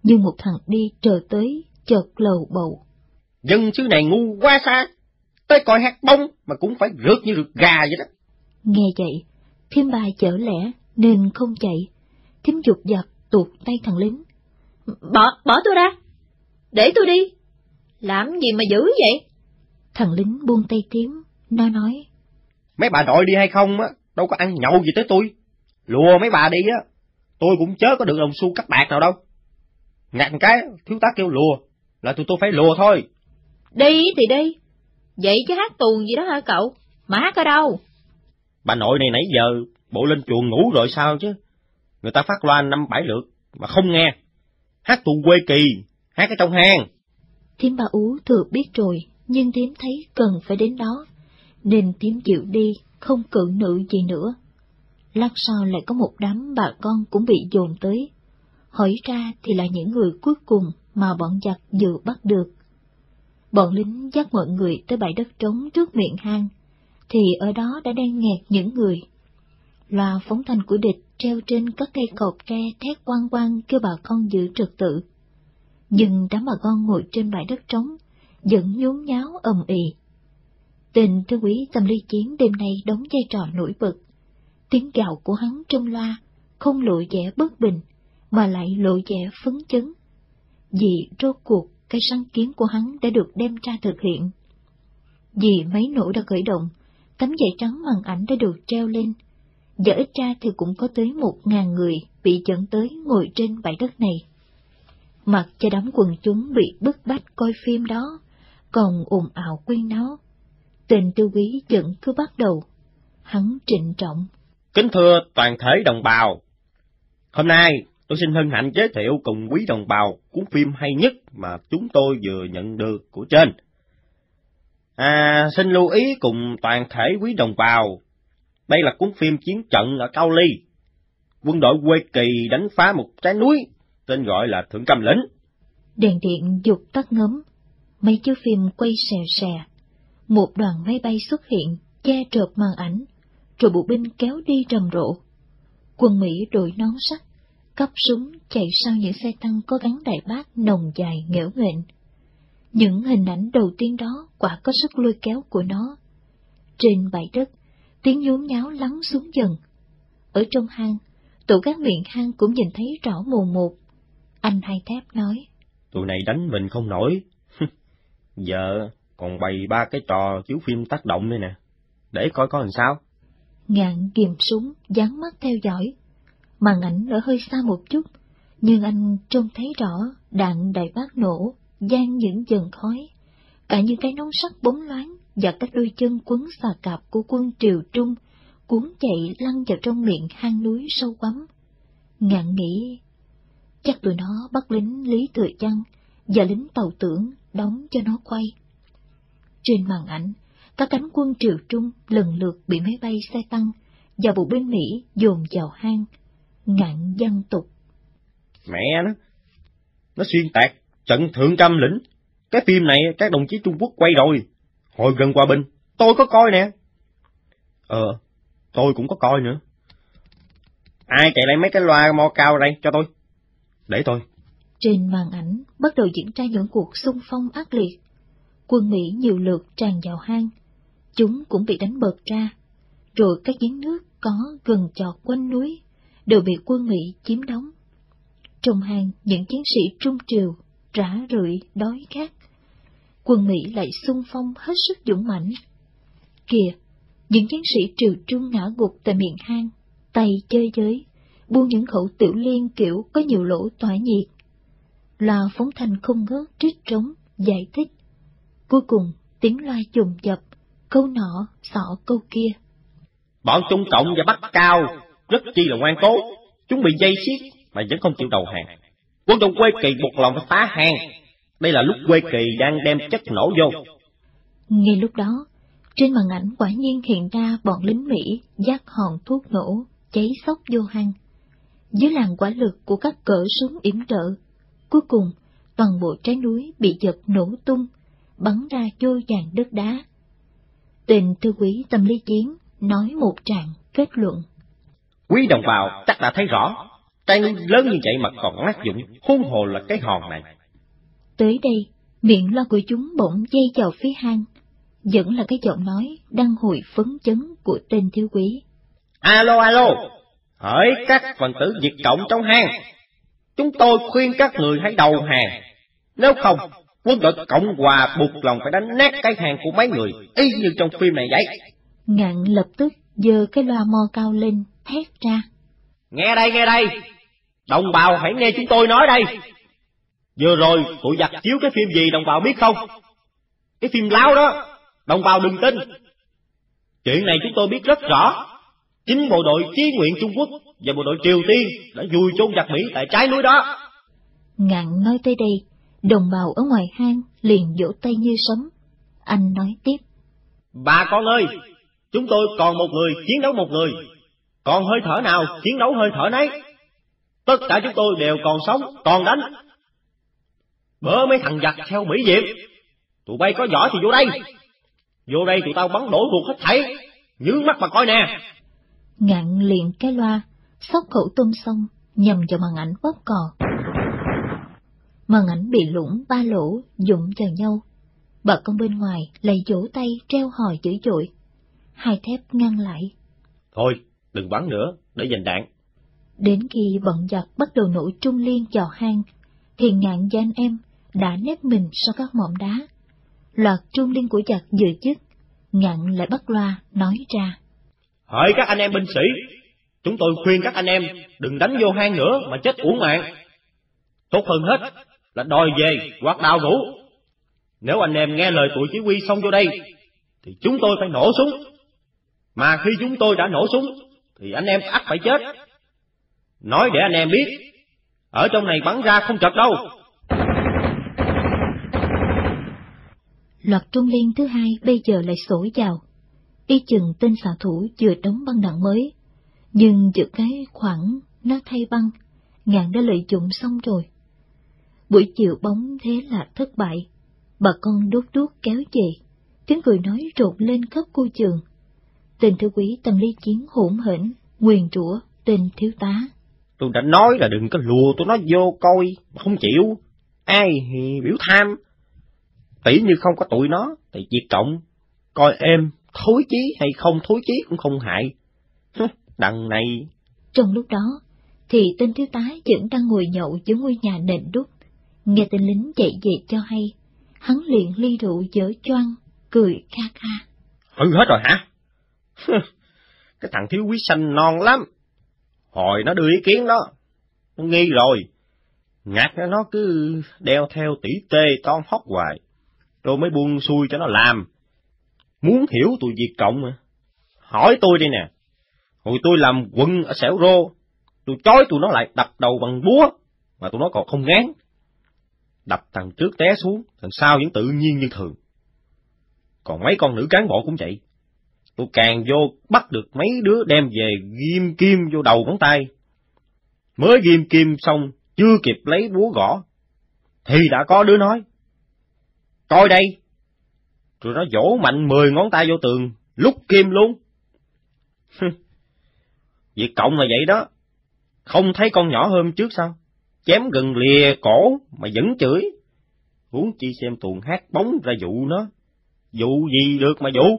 [SPEAKER 2] nhưng một thằng đi chờ tới, chợt lầu bầu.
[SPEAKER 1] Dân xứ này ngu quá xa, tới coi hát bông mà cũng phải rượt như rượt gà vậy đó.
[SPEAKER 2] Nghe vậy, Thiêm ba chở lẻ nên không chạy, Thiếm dục giật tuột tay thằng lính.
[SPEAKER 3] Bỏ, bỏ tôi ra! Để tôi đi! Làm gì mà dữ vậy?
[SPEAKER 2] Thằng lính buông tay tím, nó nói.
[SPEAKER 1] Mấy bà đội đi hay không á, đâu có ăn nhậu gì tới tôi. Lùa mấy bà đi á, tôi cũng chớ có được đồng xu cắt bạc nào đâu. Ngặt cái, thiếu tá kêu lùa, là tụi tôi phải lùa thôi.
[SPEAKER 3] Đi thì đi, vậy chứ hát tuồng gì đó hả cậu? Mà hát ở đâu?
[SPEAKER 1] Bà nội này nãy giờ bộ lên chuồng ngủ rồi sao chứ? Người ta phát loa năm bảy lượt mà không nghe. Hát tuồng quê kỳ, hát ở trong hang.
[SPEAKER 2] Thiếm bà Ú thừa biết rồi, nhưng Thiếm thấy cần phải đến đó, nên Thiếm chịu đi, không cự nữ gì nữa. Lát sau lại có một đám bà con cũng bị dồn tới. Hỏi ra thì là những người cuối cùng mà bọn giặc vừa bắt được. Bọn lính dắt mọi người tới bãi đất trống trước miệng hang, thì ở đó đã đang nghẹt những người. Loa phóng thanh của địch treo trên các cây cột tre thét quang quang kêu bà con giữ trật tự. Nhưng đám bà con ngồi trên bãi đất trống, vẫn nhốn nháo ầm ĩ. Tình thư quý tâm ly chiến đêm nay đóng vai trò nổi bật. Tiếng gào của hắn trong loa không lộ vẻ bất bình, mà lại lộ vẻ phấn chấn. Vì rốt cuộc cái sáng kiến của hắn đã được đem ra thực hiện. Vì máy nổ đã khởi động, tấm giấy trắng màn ảnh đã được treo lên. Giờ ít ra thì cũng có tới một ngàn người bị dẫn tới ngồi trên bãi đất này. Mặc cho đám quần chúng bị bức bách coi phim đó, còn ồn ào quyên náo. Tình tư quý vẫn cứ bắt đầu. Hắn trịnh trọng.
[SPEAKER 1] Kính thưa toàn thể đồng bào, hôm nay tôi xin hân hạnh giới thiệu cùng quý đồng bào cuốn phim hay nhất mà chúng tôi vừa nhận được của trên. À, xin lưu ý cùng toàn thể quý đồng bào, đây là cuốn phim chiến trận ở Cao Ly. Quân đội quê kỳ đánh phá một trái núi tên gọi là Thượng Cầm Lĩnh.
[SPEAKER 2] Đèn điện dục tắt ngấm, mấy chiếu phim quay xè xè. Một đoàn máy bay xuất hiện, che trợp màn ảnh, rồi bộ binh kéo đi rầm rộ. Quân Mỹ đội nón sắt, cấp súng chạy sau những xe tăng có gắn đại bác nồng dài nghẽo nghện. Những hình ảnh đầu tiên đó quả có sức lôi kéo của nó. Trên bãi đất, tiếng nhốn nháo lắng xuống dần. Ở trong hang, tụ các miệng hang cũng nhìn thấy rõ mồn một. Anh hai thép nói.
[SPEAKER 1] Tụi này đánh mình không nổi. Giờ còn bày ba cái trò chiếu phim tác động đây nè. Để coi coi làm sao.
[SPEAKER 2] Ngạn ghim súng, dán mắt theo dõi. Màn ảnh ở hơi xa một chút, nhưng anh trông thấy rõ đạn đại bác nổ, gian những dần khói. Cả những cái nón sắt bóng loáng và các đôi chân quấn xà cạp của quân triều trung cuốn chạy lăn vào trong miệng hang núi sâu quắm. Ngạn nghĩ, chắc tụi nó bắt lính Lý Thừa Chăng và lính tàu tưởng đóng cho nó quay. Trên màn ảnh, các cánh quân triều trung lần lượt bị máy bay xe tăng và bộ binh Mỹ dồn vào hang, ngạn dân tục.
[SPEAKER 1] Mẹ nó, nó xuyên tạc, trận thượng trăm lĩnh. Cái phim này các đồng chí Trung Quốc quay rồi, hồi gần qua bình, tôi có coi nè. Ờ, tôi cũng có coi nữa. Ai chạy lại mấy cái loa mo cao đây cho tôi? Để tôi.
[SPEAKER 2] Trên màn ảnh bắt đầu diễn ra những cuộc xung phong ác liệt. Quân Mỹ nhiều lượt tràn vào hang, chúng cũng bị đánh bật ra, rồi các giếng nước có gần chọt quanh núi đều bị quân Mỹ chiếm đóng. Trong hang, những chiến sĩ trung triều, rã rượi, đói khát. Quân Mỹ lại xung phong hết sức dũng mãnh. Kìa, những chiến sĩ triều trung ngã gục tại miệng hang, tay chơi giới, buông những khẩu tiểu liên kiểu có nhiều lỗ tỏa nhiệt. Là phóng thanh không ngớt trích trống, giải thích. Cuối cùng, tiếng loa trùng dập, câu nọ, sọ câu kia.
[SPEAKER 1] Bọn Trung Cộng và Bắc Cao rất chi là ngoan cố, chúng bị dây xiết mà vẫn không chịu đầu hàng. Quân đội quê kỳ buộc lòng phá hang. Đây là lúc quê kỳ đang đem chất nổ vô.
[SPEAKER 2] Ngay lúc đó, trên màn ảnh quả nhiên hiện ra bọn lính Mỹ dắt hòn thuốc nổ, cháy sóc vô hang. Dưới làn quả lực của các cỡ súng yểm trợ, cuối cùng toàn bộ trái núi bị giật nổ tung, bắn ra vô dàn đất đá. Tình thư quý tâm lý chiến nói một tràng kết luận.
[SPEAKER 1] Quý đồng bào chắc đã thấy rõ, núi lớn như vậy mà còn ác dụng, hôn hồ là cái hòn này.
[SPEAKER 2] Tới đây, miệng lo của chúng bỗng dây vào phía hang, vẫn là cái giọng nói đang hồi phấn chấn của tên thiếu quý.
[SPEAKER 1] Alo alo, hỡi các phần tử diệt cộng trong hang, chúng tôi khuyên các người hãy đầu hàng, nếu không quân đội Cộng Hòa buộc lòng phải đánh nát cái hàng của mấy người, y như trong phim này vậy.
[SPEAKER 2] Ngạn lập tức giơ cái loa mo cao lên, thét ra.
[SPEAKER 1] Nghe đây, nghe đây, đồng bào hãy nghe chúng tôi nói đây. Vừa rồi, tụi giặc chiếu cái phim gì đồng bào biết không? Cái phim láo đó, đồng bào đừng tin. Chuyện này chúng tôi biết rất rõ. Chính bộ đội chí nguyện Trung Quốc và bộ đội Triều Tiên đã vùi chôn giặc Mỹ tại trái núi đó.
[SPEAKER 2] Ngạn nói tới đây, đồng bào ở ngoài hang liền vỗ tay như sấm. Anh nói tiếp.
[SPEAKER 1] Bà con ơi, chúng tôi còn một người chiến đấu một người, còn hơi thở nào chiến đấu hơi thở nấy. Tất cả chúng tôi đều còn sống, còn đánh. Bữa mấy thằng giặc theo Mỹ Diệm, tụi bay có giỏi thì vô đây. Vô đây tụi tao bắn đổ ruột hết thảy, nhướng mắt mà coi nè.
[SPEAKER 2] Ngạn liền cái loa, sóc khẩu tôm xong, nhầm vào màn ảnh bóp cò. Màn ảnh bị lũng ba lỗ, dụng vào nhau. Bà con bên ngoài lại vỗ tay treo hò dữ dội. Hai thép ngăn lại.
[SPEAKER 1] Thôi, đừng bắn nữa, để dành đạn.
[SPEAKER 2] Đến khi bọn giặc bắt đầu nổi trung liên vào hang, thì ngạn danh em đã nếp mình sau các mỏm đá. Loạt trung liên của giặc vừa dứt, ngạn lại bắt loa nói ra.
[SPEAKER 1] Hỡi các anh em binh sĩ, chúng tôi khuyên các anh em đừng đánh vô hang nữa mà chết uổng mạng. Tốt hơn hết là đòi về hoặc đào ngũ. Nếu anh em nghe lời tụi chỉ huy xong vô đây, thì chúng tôi phải nổ súng. Mà khi chúng tôi đã nổ súng, thì anh em ắt phải chết. Nói để anh em biết, ở trong này bắn ra không trật đâu.
[SPEAKER 2] Loạt trung liên thứ hai bây giờ lại sổ vào. Y chừng tên xạ thủ vừa đóng băng đạn mới, nhưng giữa cái khoảng nó thay băng, ngạn đã lợi dụng xong rồi. Buổi chiều bóng thế là thất bại, bà con đốt đuốc kéo về, tiếng cười nói rột lên khắp cô trường. Tên thư quý tâm lý chiến hỗn hển, nguyền rủa tên thiếu tá.
[SPEAKER 1] Tôi đã nói là đừng có lùa tôi nó vô coi, mà không chịu. Ai thì biểu tham. Tỷ như không có tụi nó, thì diệt cộng, coi em thối chí hay không thối chí cũng không hại. Đằng này...
[SPEAKER 2] Trong lúc đó, thì tên thiếu tá vẫn đang ngồi nhậu dưới ngôi nhà nền đúc. Nghe tên lính chạy về cho hay, hắn liền ly rượu dở choang, cười kha kha.
[SPEAKER 1] Hư hết rồi hả? cái thằng thiếu quý xanh non lắm. Hồi nó đưa ý kiến đó, nó nghi rồi. Ngạc nó cứ đeo theo tỷ tê ton hóc hoài, tôi mới buông xuôi cho nó làm. Muốn hiểu tụi Việt Cộng mà. Hỏi tôi đi nè, hồi tôi làm quân ở xẻo rô, tôi chói tụi nó lại đập đầu bằng búa, mà tụi nó còn không ngán. Đập thằng trước té xuống, thằng sau vẫn tự nhiên như thường. Còn mấy con nữ cán bộ cũng vậy. Tôi càng vô bắt được mấy đứa đem về ghim kim vô đầu ngón tay. Mới ghim kim xong, chưa kịp lấy búa gõ, thì đã có đứa nói. Coi đây! Rồi nó vỗ mạnh mười ngón tay vô tường, lúc kim luôn. Việc cộng là vậy đó. Không thấy con nhỏ hôm trước sao? Chém gần lìa cổ mà vẫn chửi. Huống chi xem tuồng hát bóng ra dụ nó. Dụ gì được mà dụ?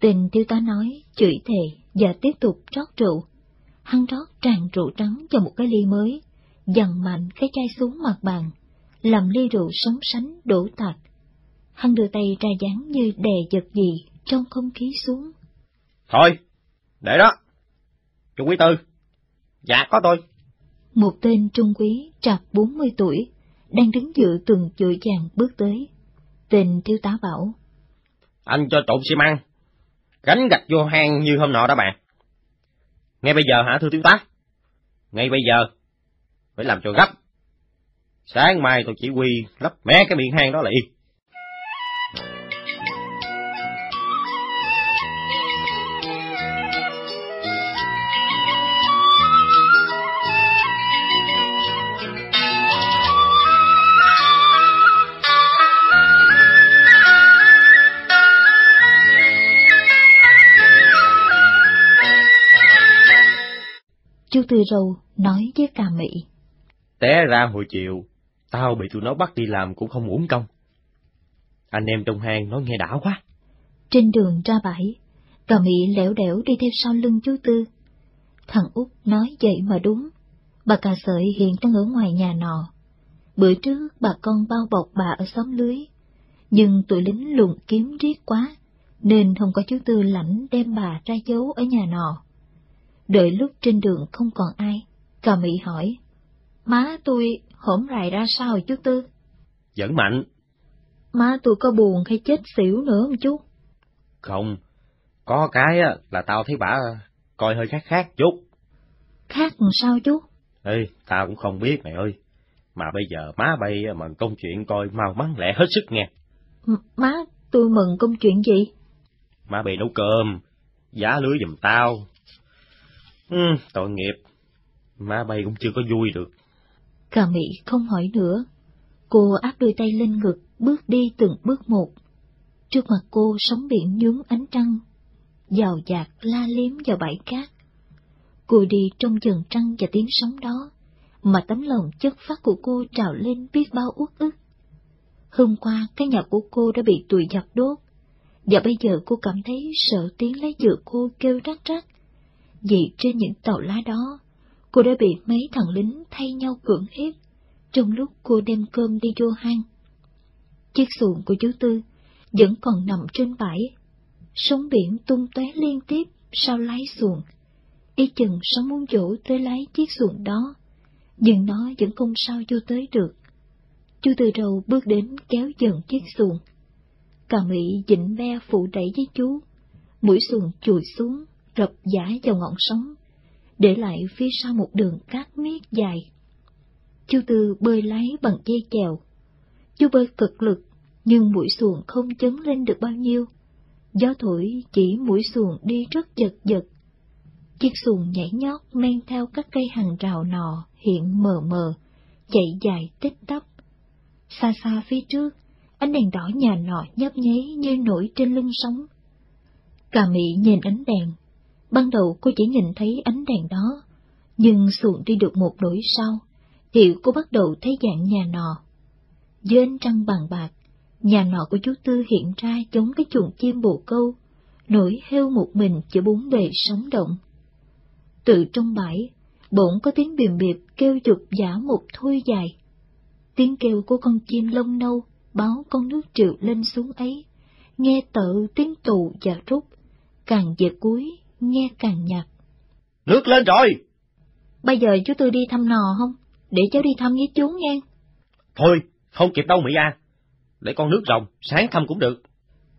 [SPEAKER 2] Tình tiêu tá nói, chửi thề và tiếp tục rót rượu. Hắn rót tràn rượu trắng cho một cái ly mới, dằn mạnh cái chai xuống mặt bàn, làm ly rượu sống sánh đổ tạt. Hắn đưa tay ra dáng như đè giật gì trong không khí xuống.
[SPEAKER 1] Thôi, để đó. Trung quý tư. Dạ, có tôi.
[SPEAKER 2] Một tên trung quý trạc bốn mươi tuổi, đang đứng dựa tường dội vàng bước tới. Tên thiếu tá bảo.
[SPEAKER 1] Anh cho trộn xi măng, gánh gạch vô hang như hôm nọ đó bạn. Ngay bây giờ hả thưa thiếu tá? Ngay bây giờ, phải làm cho gấp. Sáng mai tôi chỉ huy lắp mé cái miệng hang đó là yên.
[SPEAKER 2] Chú Tư Râu nói với cà mị.
[SPEAKER 1] Té ra hồi chiều, tao bị tụi nó bắt đi làm cũng không uổng công. Anh em trong hang nói nghe đã quá.
[SPEAKER 2] Trên đường ra bãi, cà mị lẻo đẻo đi theo sau lưng chú Tư. Thằng út nói vậy mà đúng. Bà cà sợi hiện đang ở ngoài nhà nọ. Bữa trước bà con bao bọc bà ở xóm lưới, nhưng tụi lính lùng kiếm riết quá, nên không có chú Tư lãnh đem bà ra giấu ở nhà nọ. Đợi lúc trên đường không còn ai, cà mị hỏi, Má tôi hổm rày ra sao rồi chú Tư?
[SPEAKER 1] Vẫn mạnh.
[SPEAKER 2] Má tôi có buồn hay chết xỉu nữa không chú?
[SPEAKER 1] Không, có cái là tao thấy bà coi hơi khác khác chút.
[SPEAKER 2] Khác làm sao chú?
[SPEAKER 1] Ê, tao cũng không biết mày ơi. Mà bây giờ má bay mà công chuyện coi mau mắn lẹ hết sức nghe.
[SPEAKER 2] M má, tôi mừng công chuyện gì?
[SPEAKER 1] Má bay nấu cơm, giá lưới giùm tao, Ừ, tội nghiệp. Má bay cũng chưa có vui được.
[SPEAKER 2] Cà Mỹ không hỏi nữa. Cô áp đôi tay lên ngực, bước đi từng bước một. Trước mặt cô sóng biển nhướng ánh trăng, giàu dạt la liếm vào bãi cát. Cô đi trong dần trăng và tiếng sóng đó, mà tấm lòng chất phát của cô trào lên biết bao uất ức. Hôm qua cái nhà của cô đã bị tụi giặc đốt, và bây giờ cô cảm thấy sợ tiếng lấy dựa cô kêu rắc rắc vì trên những tàu lá đó, cô đã bị mấy thằng lính thay nhau cưỡng hiếp, trong lúc cô đem cơm đi vô hang. Chiếc xuồng của chú Tư vẫn còn nằm trên bãi, sóng biển tung tóe liên tiếp sau lái xuồng. Y chừng sóng muốn dỗ tới lái chiếc xuồng đó, nhưng nó vẫn không sao vô tới được. Chú Tư đầu bước đến kéo dần chiếc xuồng. Cà Mỹ dịnh be phụ đẩy với chú, mũi xuồng chùi xuống rập giả vào ngọn sóng, để lại phía sau một đường cát miết dài. Chú Tư bơi lái bằng dây chèo. Chú bơi cực lực, nhưng mũi xuồng không chấn lên được bao nhiêu. Gió thổi chỉ mũi xuồng đi rất giật giật. Chiếc xuồng nhảy nhót men theo các cây hàng rào nọ hiện mờ mờ, chạy dài tích tắp. Xa xa phía trước, ánh đèn đỏ nhà nọ nhấp nháy như nổi trên lưng sóng. Cà Mỹ nhìn ánh đèn, ban đầu cô chỉ nhìn thấy ánh đèn đó, nhưng xuồng đi được một đổi sau, thì cô bắt đầu thấy dạng nhà nọ. Dưới ánh trăng bằng bạc, nhà nọ của chú Tư hiện ra giống cái chuồng chim bồ câu, nổi heo một mình giữa bốn bề sống động. Từ trong bãi, bỗng có tiếng bìm biệp kêu chụp giả một thôi dài. Tiếng kêu của con chim lông nâu báo con nước triệu lên xuống ấy, nghe tự tiếng tù và rút, càng về cuối, nghe càng nhạt.
[SPEAKER 1] Nước lên rồi!
[SPEAKER 2] Bây giờ chú Tư đi thăm nò không? Để cháu đi thăm với chú nghe.
[SPEAKER 1] Thôi, không kịp đâu Mỹ A. Để con nước rồng, sáng thăm cũng được.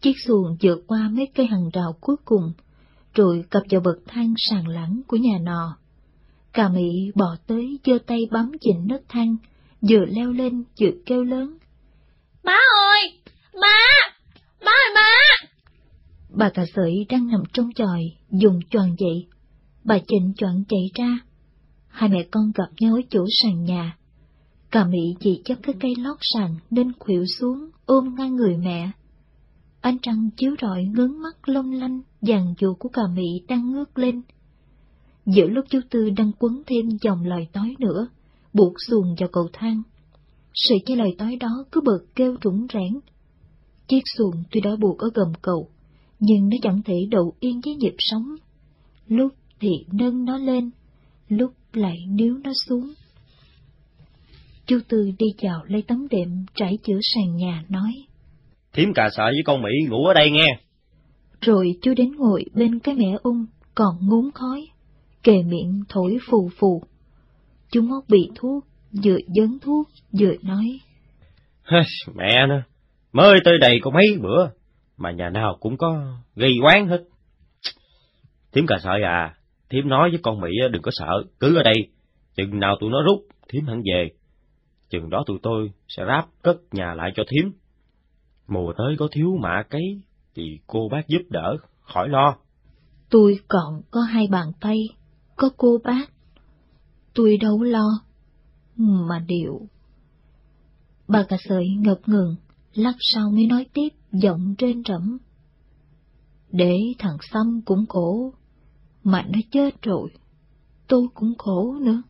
[SPEAKER 2] Chiếc xuồng vượt qua mấy cây hàng rào cuối cùng, rồi cập vào bậc thang sàn lẳng của nhà nò. Cà mị bò tới giơ tay bấm chỉnh nấc thang, vừa leo lên vừa kêu lớn.
[SPEAKER 3] Má ơi! Má! Má ơi má!
[SPEAKER 2] Bà cà sợi đang nằm trong chòi, dùng choàng dậy. Bà Trịnh chọn chạy ra. Hai mẹ con gặp nhau ở chỗ sàn nhà. Cà mị chỉ chấp cái cây lót sàn nên khuỵu xuống ôm ngang người mẹ. Ánh trăng chiếu rọi ngấn mắt long lanh, dàn dù của cà mị đang ngước lên. Giữa lúc chú Tư đang quấn thêm dòng lời tối nữa, buộc xuồng vào cầu thang. Sợi dây lời tối đó cứ bật kêu rủng rẽn. Chiếc xuồng tuy đã buộc ở gầm cầu, nhưng nó chẳng thể đậu yên với nhịp sống. Lúc thì nâng nó lên, lúc lại níu nó xuống. Chú Tư đi vào lấy tấm đệm trải giữa sàn nhà nói.
[SPEAKER 1] Thiếm cà sợi với con Mỹ ngủ ở đây nghe.
[SPEAKER 2] Rồi chú đến ngồi bên cái mẹ ung còn ngúng khói, kề miệng thổi phù phù. Chú móc bị thuốc, vừa dấn thuốc, vừa nói.
[SPEAKER 1] Mẹ nó, mới tới đây có mấy bữa, mà nhà nào cũng có gây quán hết. Thiếm cà sợi à, Thiếm nói với con Mỹ đừng có sợ, cứ ở đây, chừng nào tụi nó rút, Thiếm hẳn về. Chừng đó tụi tôi sẽ ráp cất nhà lại cho Thiếm. Mùa tới có thiếu mạ cấy, thì cô bác giúp đỡ, khỏi lo.
[SPEAKER 2] Tôi còn có hai bàn tay, có cô bác. Tôi đâu lo. Mà điệu. Bà cà sợi ngập ngừng, lát sau mới nói tiếp, giọng trên rẫm. Để thằng xăm cũng khổ, mà nó chết rồi, tôi cũng khổ nữa.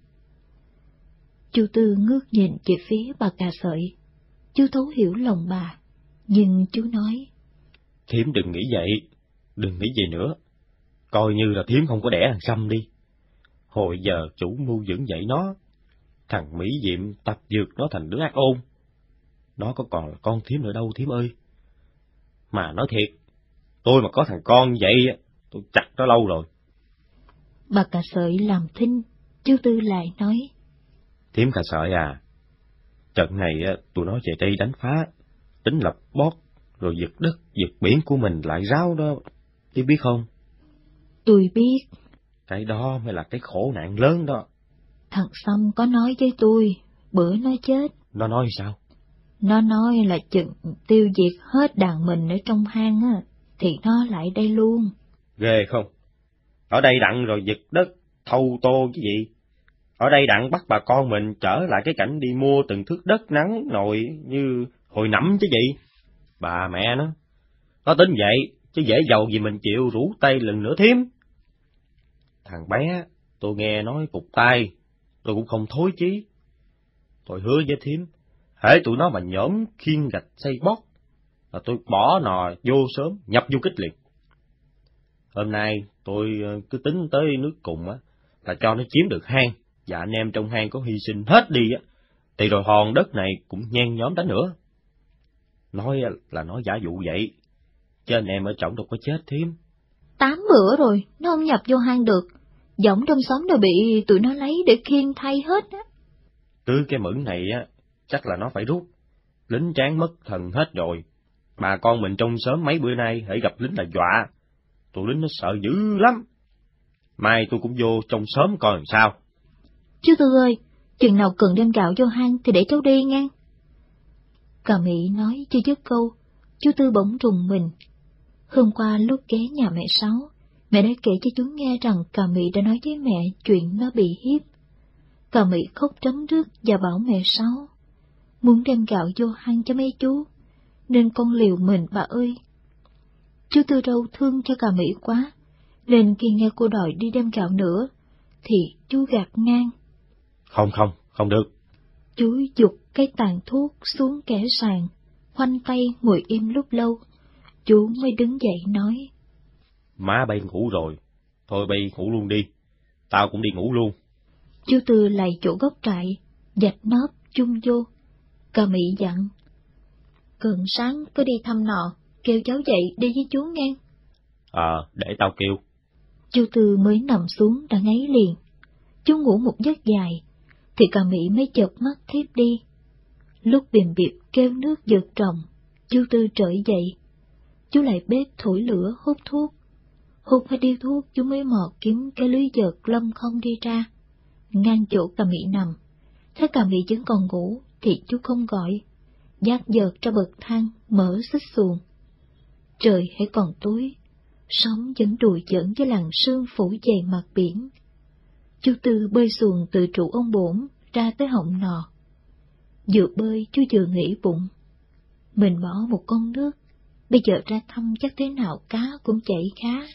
[SPEAKER 2] Chú Tư ngước nhìn về phía bà cà sợi, chú thấu hiểu lòng bà, nhưng chú nói.
[SPEAKER 1] Thiếm đừng nghĩ vậy, đừng nghĩ gì nữa, coi như là Thiếm không có đẻ thằng xăm đi. Hồi giờ chủ mưu dưỡng dạy nó, thằng Mỹ Diệm tập dược nó thành đứa ác ôn. Nó có còn là con Thiếm nữa đâu Thiếm ơi. Mà nói thiệt, tôi mà có thằng con vậy, tôi chặt nó lâu rồi.
[SPEAKER 2] Bà cà sợi làm thinh, chú Tư lại nói.
[SPEAKER 1] Thiếm cà sợi à, trận này tụi nó về đây đánh phá, tính lập bót, rồi giật đất, giật biển của mình lại ráo đó, Thiếm biết không?
[SPEAKER 2] Tôi biết.
[SPEAKER 1] Cái đó mới là cái khổ nạn lớn đó.
[SPEAKER 2] Thằng Sâm có nói với tôi, bữa nó chết.
[SPEAKER 1] Nó nói sao?
[SPEAKER 2] Nó nói là chừng tiêu diệt hết đàn mình ở trong hang á, thì nó lại đây luôn.
[SPEAKER 1] Ghê không? Ở đây đặng rồi giật đất, thâu tô cái gì? Ở đây đặng bắt bà con mình trở lại cái cảnh đi mua từng thước đất nắng nồi như hồi nẫm chứ gì? Bà mẹ nó, nó tính vậy, chứ dễ giàu gì mình chịu rủ tay lần nữa thiếm. Thằng bé, tôi nghe nói cục tay, tôi cũng không thối chí. Tôi hứa với thiếm, hễ tụi nó mà nhóm khiên gạch xây bót, là tôi bỏ nò vô sớm, nhập vô kích liền. Hôm nay tôi cứ tính tới nước cùng á, là cho nó chiếm được hang, và anh em trong hang có hy sinh hết đi á, thì rồi hòn đất này cũng nhen nhóm đánh nữa. Nói là nói giả dụ vậy, chứ anh em ở trọng đâu có chết thiếm.
[SPEAKER 2] Tám bữa rồi, nó không nhập vô hang được, giọng trong xóm đều bị tụi nó lấy để khiên thay hết á.
[SPEAKER 1] Từ cái mẫn này á, chắc là nó phải rút, lính tráng mất thần hết rồi. Bà con mình trong sớm mấy bữa nay hãy gặp lính là dọa, tụi lính nó sợ dữ lắm. Mai tôi cũng vô trong sớm coi làm sao.
[SPEAKER 2] Chú Tư ơi, chừng nào cần đem gạo vô hang thì để cháu đi nghe. Cà Mỹ nói chưa dứt câu, chú Tư bỗng trùng mình. Hôm qua lúc ghé nhà mẹ Sáu, Mẹ đã kể cho chú nghe rằng cà Mỹ đã nói với mẹ chuyện nó bị hiếp. Cà Mỹ khóc trấn rứt và bảo mẹ sáu, muốn đem gạo vô hang cho mấy chú, nên con liều mình bà ơi. Chú Tư Râu thương cho cà Mỹ quá, nên khi nghe cô đòi đi đem gạo nữa, thì chú gạt ngang.
[SPEAKER 1] Không không, không được.
[SPEAKER 2] Chú dục cái tàn thuốc xuống kẻ sàn, khoanh tay ngồi im lúc lâu, chú mới đứng dậy nói.
[SPEAKER 1] Má bay ngủ rồi, thôi bay ngủ luôn đi, tao cũng đi ngủ luôn.
[SPEAKER 2] Chú Tư lạy chỗ gốc trại, dạch nớp chung vô. Cà Mỹ dặn. Cần sáng có đi thăm nọ, kêu cháu dậy đi với chú nghe.
[SPEAKER 1] Ờ, để tao kêu.
[SPEAKER 2] Chú Tư mới nằm xuống đã ngáy liền. Chú ngủ một giấc dài, thì cà Mỹ mới chợp mắt thiếp đi. Lúc bìm biệp kêu nước giật trồng, chú Tư trở dậy. Chú lại bếp thổi lửa hút thuốc. Hút hai điếu thuốc chú mới mò kiếm cái lưới giật lâm không đi ra. Ngang chỗ cà Mỹ nằm. Thấy cà Mỹ vẫn còn ngủ thì chú không gọi. Giác dợt ra bậc thang mở xích xuồng. Trời hãy còn tối, sóng vẫn đùi dẫn với làn sương phủ dày mặt biển. Chú Tư bơi xuồng từ trụ ông bổn ra tới họng nò. Vừa bơi chú vừa nghĩ bụng. Mình bỏ một con nước, bây giờ ra thăm chắc thế nào cá cũng chảy khá.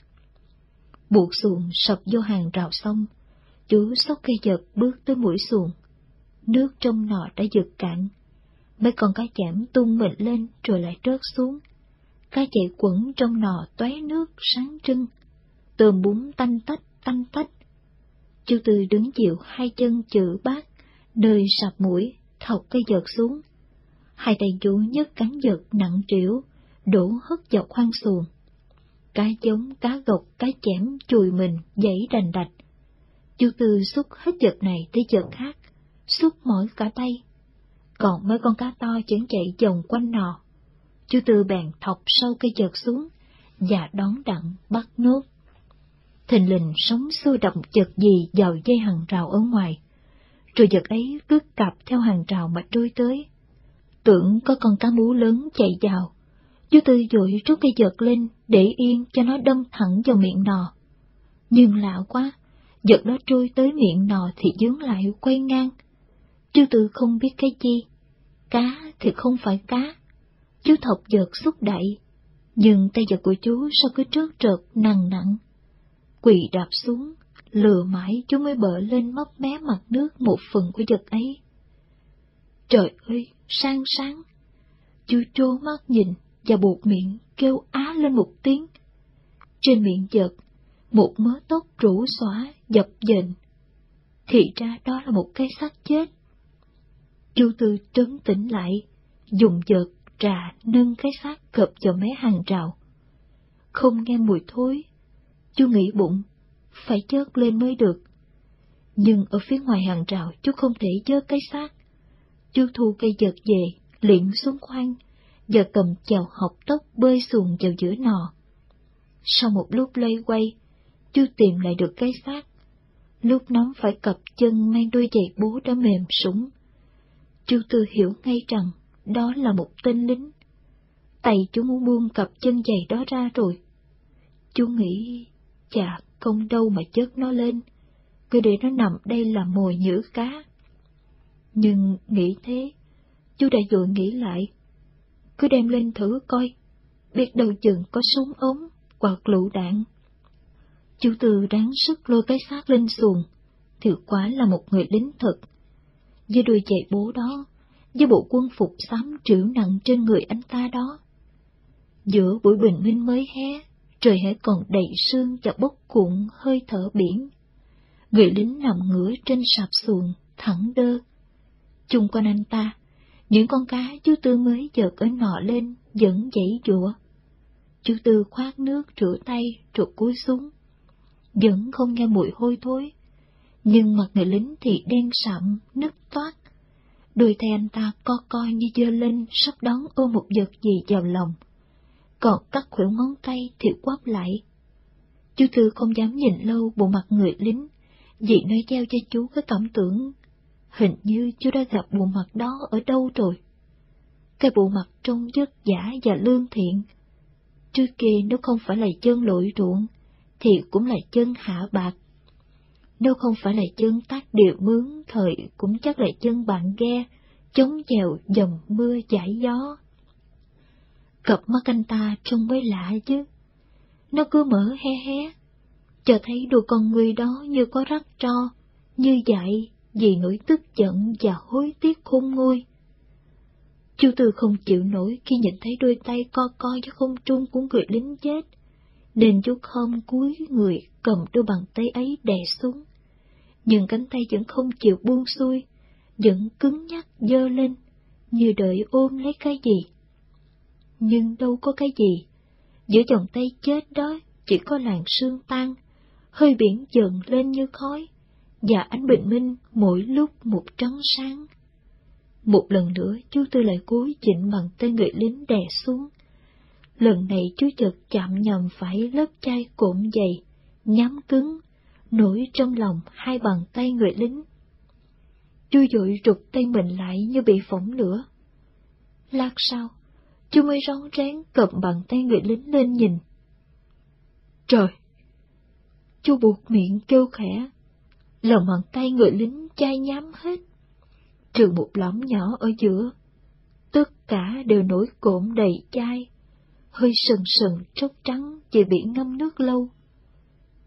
[SPEAKER 2] Buộc xuồng sập vô hàng rào sông, chú xốc cây giật bước tới mũi xuồng. Nước trong nò đã giật cạn. Mấy con cá chảm tung mình lên rồi lại rớt xuống. Cá chạy quẩn trong nò tóe nước sáng trưng. Tôm bún tanh tách tanh tách. Chú Tư đứng chịu hai chân chữ bát, nơi sạp mũi, thọc cây giật xuống. Hai tay chú nhấc cánh giật nặng trĩu, đổ hất dọc khoang xuồng. Cá giống, cá gộc, cá chém chùi mình, dãy đành đạch. Chú Tư xúc hết giật này tới giật khác, xúc mỏi cả tay. Còn mấy con cá to vẫn chạy vòng quanh nò. Chú Tư bèn thọc sâu cây giật xuống, và đón đặng bắt nước. Thình lình sống xua động chợt gì vào dây hàng rào ở ngoài, rồi giật ấy cứ cặp theo hàng rào mà trôi tới. Tưởng có con cá mú lớn chạy vào, chú Tư dội rút cây giật lên để yên cho nó đâm thẳng vào miệng nò. Nhưng lạ quá, giật đó trôi tới miệng nò thì dướng lại quay ngang. Chú Tư không biết cái gì, cá thì không phải cá. Chú thọc giật xúc đẩy, nhưng tay giật của chú sao cứ trớt trợt nặng nặng. Quỳ đạp xuống, lừa mãi chú mới bở lên mấp mé mặt nước một phần của giật ấy. Trời ơi, sang sáng! Chú trố mắt nhìn và buộc miệng kêu á lên một tiếng. Trên miệng giật, một mớ tóc rủ xóa dập dềnh. Thì ra đó là một cái xác chết chu Tư trấn tĩnh lại, dùng giật trà nâng cái xác cập vào mé hàng rào. Không nghe mùi thối, chú nghĩ bụng, phải chớt lên mới được. Nhưng ở phía ngoài hàng rào chú không thể chớt cái xác. Chú thu cây giật về, liệm xuống khoang, giờ cầm chào học tóc bơi xuồng vào giữa nò. Sau một lúc lây quay, chú tìm lại được cái xác. Lúc nóng phải cặp chân mang đôi giày bố đã mềm súng. Chú Tư hiểu ngay rằng đó là một tên lính. Tay chú muốn buông cặp chân giày đó ra rồi. Chú nghĩ, chà, không đâu mà chớt nó lên, cứ để nó nằm đây là mồi nhử cá. Nhưng nghĩ thế, chú đã vội nghĩ lại, cứ đem lên thử coi, biết đâu chừng có súng ống hoặc lựu đạn. Chú Tư đáng sức lôi cái xác lên xuồng, thiệu quá là một người lính thật. Với đôi giày bố đó, với bộ quân phục xám trĩu nặng trên người anh ta đó. Giữa buổi bình minh mới hé, trời hãy còn đầy sương và bốc cuộn hơi thở biển. Người lính nằm ngửa trên sạp xuồng, thẳng đơ. Chung quanh anh ta, những con cá chú Tư mới giật ở nọ lên, vẫn dãy dụa. Chú Tư khoát nước rửa tay rồi cúi xuống. Vẫn không nghe mùi hôi thối, nhưng mặt người lính thì đen sậm, nứt toát. Đôi tay anh ta co co như dơ lên sắp đón ôm một vật gì vào lòng. Còn các khuỷu ngón tay thì quắp lại. Chú Tư không dám nhìn lâu bộ mặt người lính, vì nó gieo cho chú cái cảm tưởng Hình như chú đã gặp bộ mặt đó ở đâu rồi. Cái bộ mặt trông rất giả và lương thiện. Trước kia nó không phải là chân lội ruộng, thì cũng là chân hạ bạc. Nếu không phải là chân tác điệu mướn thời cũng chắc là chân bạn ghe, chống chèo dòng mưa giải gió. Cặp mắt anh ta trông mới lạ chứ. Nó cứ mở hé hé, cho thấy đôi con người đó như có rắc tro, như vậy vì nỗi tức giận và hối tiếc khôn nguôi. Chu Tư không chịu nổi khi nhìn thấy đôi tay co co cho không trung của người lính chết, nên chú không cúi người cầm đôi bàn tay ấy đè xuống. Nhưng cánh tay vẫn không chịu buông xuôi, vẫn cứng nhắc dơ lên, như đợi ôm lấy cái gì. Nhưng đâu có cái gì, giữa vòng tay chết đó chỉ có làn sương tan, hơi biển dần lên như khói, và ánh bình minh mỗi lúc một trắng sáng. Một lần nữa chú Tư lại cúi chỉnh bằng tay người lính đè xuống. Lần này chú chợt chạm nhầm phải lớp chai cộm dày, nhắm cứng, nổi trong lòng hai bàn tay người lính. Chú dội rụt tay mình lại như bị phỏng lửa. Lát sau, chú mới rón rén cầm bàn tay người lính lên nhìn. Trời! Chú buộc miệng kêu khẽ, lòng bàn tay người lính chai nhám hết trừ một lõm nhỏ ở giữa. Tất cả đều nổi cộm đầy chai, hơi sần sần tróc trắng vì bị ngâm nước lâu.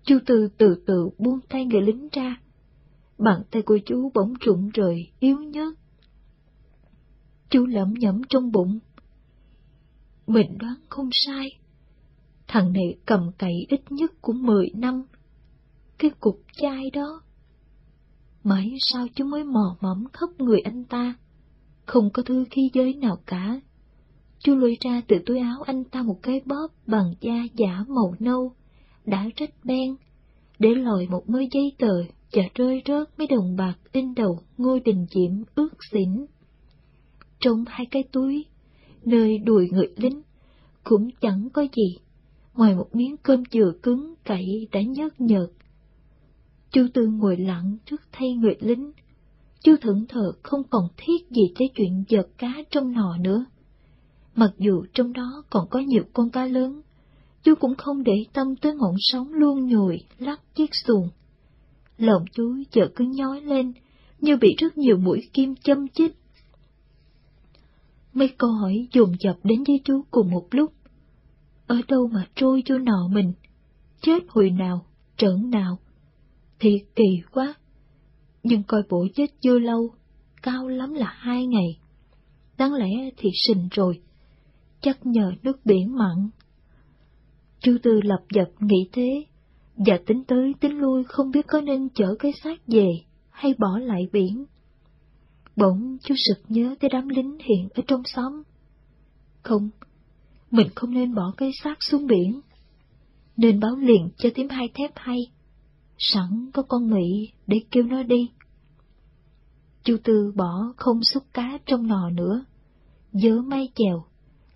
[SPEAKER 2] Chu Từ từ từ buông tay người lính ra, bàn tay của chú bỗng rụng rời, yếu nhớt. Chú lẩm nhẩm trong bụng. Mình đoán không sai. Thằng này cầm cậy ít nhất cũng mười năm. Cái cục chai đó Mãi sao chú mới mò mẫm khắp người anh ta? Không có thư khí giới nào cả. Chú lôi ra từ túi áo anh ta một cái bóp bằng da giả màu nâu, đã rách ben, để lòi một mớ giấy tờ và rơi rớt mấy đồng bạc in đầu ngôi đình diễm ướt xỉn. Trong hai cái túi, nơi đùi người lính, cũng chẳng có gì, ngoài một miếng cơm chừa cứng cậy đã nhớt nhợt Chu Tư ngồi lặng trước thay người lính. Chu thẫn thờ không còn thiết gì tới chuyện giật cá trong nò nữa. Mặc dù trong đó còn có nhiều con cá lớn, chú cũng không để tâm tới ngọn sóng luôn nhồi lắc chiếc xuồng. Lòng chú chợt cứ nhói lên, như bị rất nhiều mũi kim châm chích. Mấy câu hỏi dồn dập đến với chú cùng một lúc. Ở đâu mà trôi chú nọ mình? Chết hồi nào? Trởn nào? Thiệt kỳ quá. Nhưng coi bộ chết chưa lâu, cao lắm là hai ngày. Đáng lẽ thì sình rồi, chắc nhờ nước biển mặn. Chu Tư lập dập nghĩ thế, và tính tới tính lui không biết có nên chở cái xác về hay bỏ lại biển. Bỗng chú sực nhớ tới đám lính hiện ở trong xóm. Không, mình không nên bỏ cái xác xuống biển. Nên báo liền cho tím hai thép hay sẵn có con Mỹ để kêu nó đi. Chu Tư bỏ không xúc cá trong nò nữa, dớ may chèo,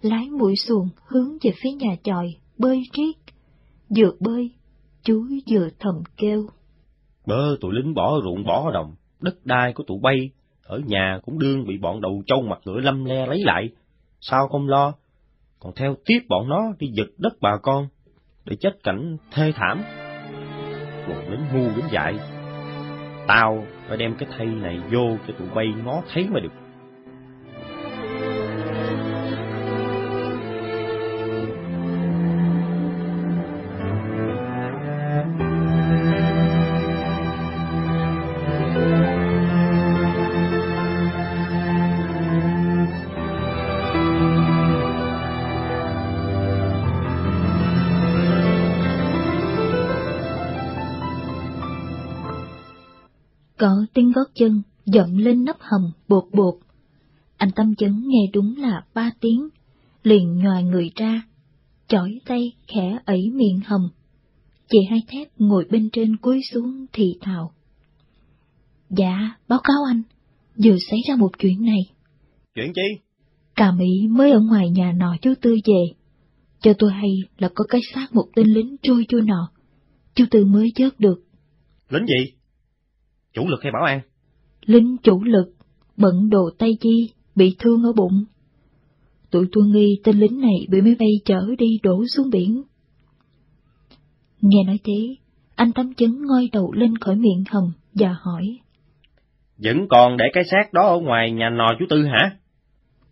[SPEAKER 2] lái mũi xuồng hướng về phía nhà tròi, bơi riết. Vừa bơi, chú vừa thầm kêu.
[SPEAKER 1] Bơ tụi lính bỏ ruộng bỏ đồng, đất đai của tụi bay, ở nhà cũng đương bị bọn đầu trâu mặt ngựa lâm le lấy lại, sao không lo, còn theo tiếp bọn nó đi giật đất bà con, để chết cảnh thê thảm một lính ngu đến dại. Tao phải đem cái thây này vô cho tụi bay ngó thấy mới được.
[SPEAKER 2] Tiếng gót chân dậm lên nắp hầm bột bột. Anh Tâm Chấn nghe đúng là ba tiếng, liền nhòi người ra, chỏi tay khẽ ẩy miệng hầm. Chị hai thép ngồi bên trên cúi xuống thì thào. Dạ, báo cáo anh, vừa xảy ra một chuyện này.
[SPEAKER 1] Chuyện chi?
[SPEAKER 2] Cà Mỹ mới ở ngoài nhà nọ chú Tư về. Cho tôi hay là có cái xác một tên lính trôi chui nọ. Chú Tư mới chớt được.
[SPEAKER 1] Lính gì? Chủ lực hay bảo an?
[SPEAKER 2] Lính chủ lực, bận đồ tay chi, bị thương ở bụng. Tụi tôi nghi tên lính này bị máy bay chở đi đổ xuống biển. Nghe nói thế, anh Tám Chấn ngoi đầu lên khỏi miệng hầm và hỏi.
[SPEAKER 1] Vẫn còn để cái xác đó ở ngoài nhà nò chú Tư hả?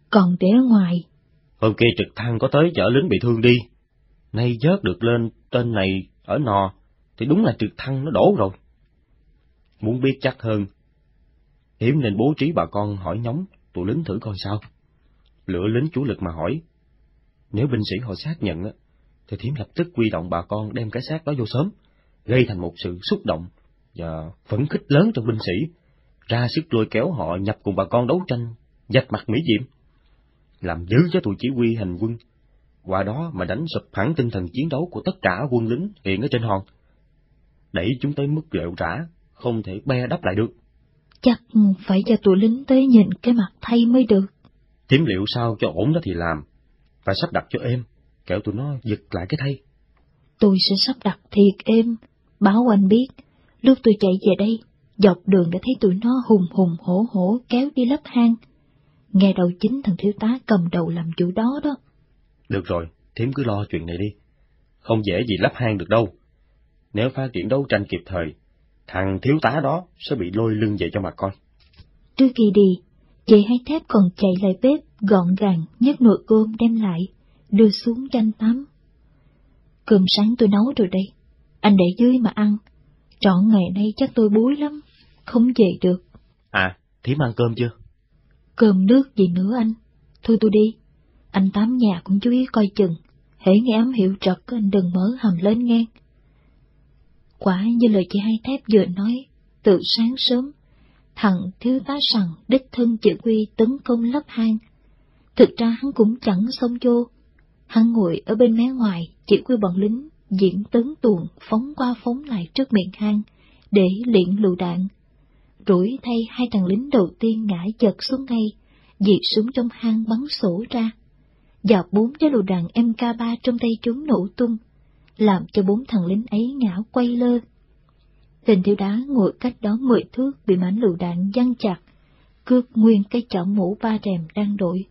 [SPEAKER 2] Còn để ở ngoài.
[SPEAKER 1] Hôm kia trực thăng có tới chở lính bị thương đi. Nay vớt được lên tên này ở nò, thì đúng là trực thăng nó đổ rồi. Muốn biết chắc hơn, Hiếm nên bố trí bà con hỏi nhóm tụi lính thử coi sao. Lựa lính chủ lực mà hỏi. Nếu binh sĩ họ xác nhận, thì Thiếm lập tức quy động bà con đem cái xác đó vô sớm, gây thành một sự xúc động và phấn khích lớn trong binh sĩ, ra sức lôi kéo họ nhập cùng bà con đấu tranh, dạch mặt Mỹ Diệm, làm dữ cho tụi chỉ huy hành quân, qua đó mà đánh sụp hẳn tinh thần chiến đấu của tất cả quân lính hiện ở trên hòn, đẩy chúng tới mức rệu rã, không thể be đắp lại được.
[SPEAKER 2] Chắc phải cho tụi lính tới nhìn cái mặt thay mới được.
[SPEAKER 1] Thiếm liệu sao cho ổn đó thì làm, phải sắp đặt cho em, kẻo tụi nó giật lại cái thay.
[SPEAKER 2] Tôi sẽ sắp đặt thiệt êm, báo anh biết, lúc tôi chạy về đây, dọc đường đã thấy tụi nó hùng hùng hổ hổ kéo đi lấp hang. Nghe đầu chính thằng thiếu tá cầm đầu làm chủ đó đó.
[SPEAKER 1] Được rồi, Thiếm cứ lo chuyện này đi. Không dễ gì lấp hang được đâu. Nếu phát triển đấu tranh kịp thời, thằng thiếu tá đó sẽ bị lôi lưng về cho mà coi.
[SPEAKER 2] Trước khi đi, chị hai thép còn chạy lại bếp, gọn gàng, nhấc nồi cơm đem lại, đưa xuống cho anh tắm. Cơm sáng tôi nấu rồi đây, anh để dưới mà ăn. Trọn ngày nay chắc tôi búi lắm, không về được.
[SPEAKER 1] À, Thiếm ăn cơm chưa?
[SPEAKER 2] Cơm nước gì nữa anh? Thôi tôi đi. Anh Tám nhà cũng chú ý coi chừng. Hễ nghe ám hiệu trật anh đừng mở hầm lên nghe. Quả như lời chị hai thép vừa nói, từ sáng sớm, thằng thiếu tá rằng đích thân chỉ huy tấn công lấp hang. Thực ra hắn cũng chẳng xông vô. Hắn ngồi ở bên mé ngoài, chỉ huy bọn lính diễn tấn tuồng phóng qua phóng lại trước miệng hang để luyện lựu đạn. Rủi thay hai thằng lính đầu tiên ngã giật xuống ngay, diệt súng trong hang bắn sổ ra. Và bốn trái lựu đạn MK3 trong tay chúng nổ tung, làm cho bốn thằng lính ấy ngã quay lơ. Tên thiếu đá ngồi cách đó mười thước bị mảnh lựu đạn giăng chặt, cướp nguyên cái chỏ mũ ba rèm đang đội.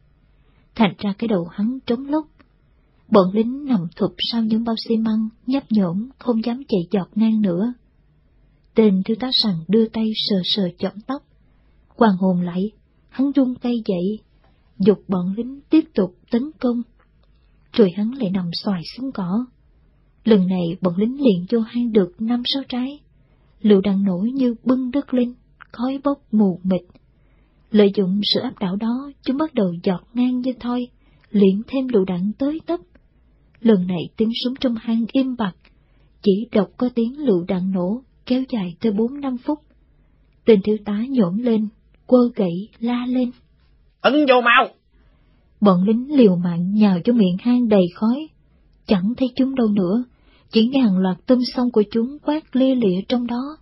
[SPEAKER 2] Thành ra cái đầu hắn trống lốc. Bọn lính nằm thụp sau những bao xi măng, nhấp nhổm, không dám chạy giọt ngang nữa. Tên thiếu tá sằng đưa tay sờ sờ chỏm tóc. Hoàng hồn lại, hắn rung tay dậy, dục bọn lính tiếp tục tấn công. Rồi hắn lại nằm xoài xuống cỏ. Lần này bọn lính liền vô hang được năm sáu trái. Lựu đạn nổi như bưng đất lên, khói bốc mù mịt. Lợi dụng sự áp đảo đó, chúng bắt đầu giọt ngang như thoi, liễn thêm lựu đạn tới tấp. Lần này tiếng súng trong hang im bặt, chỉ đọc có tiếng lựu đạn nổ kéo dài tới bốn năm phút. Tên thiếu tá nhổm lên, quơ gậy la lên.
[SPEAKER 1] Ấn vô mau!
[SPEAKER 2] Bọn lính liều mạng nhào cho miệng hang đầy khói. Chẳng thấy chúng đâu nữa, chỉ nghe hàng loạt tâm sông của chúng quát lia lịa trong đó.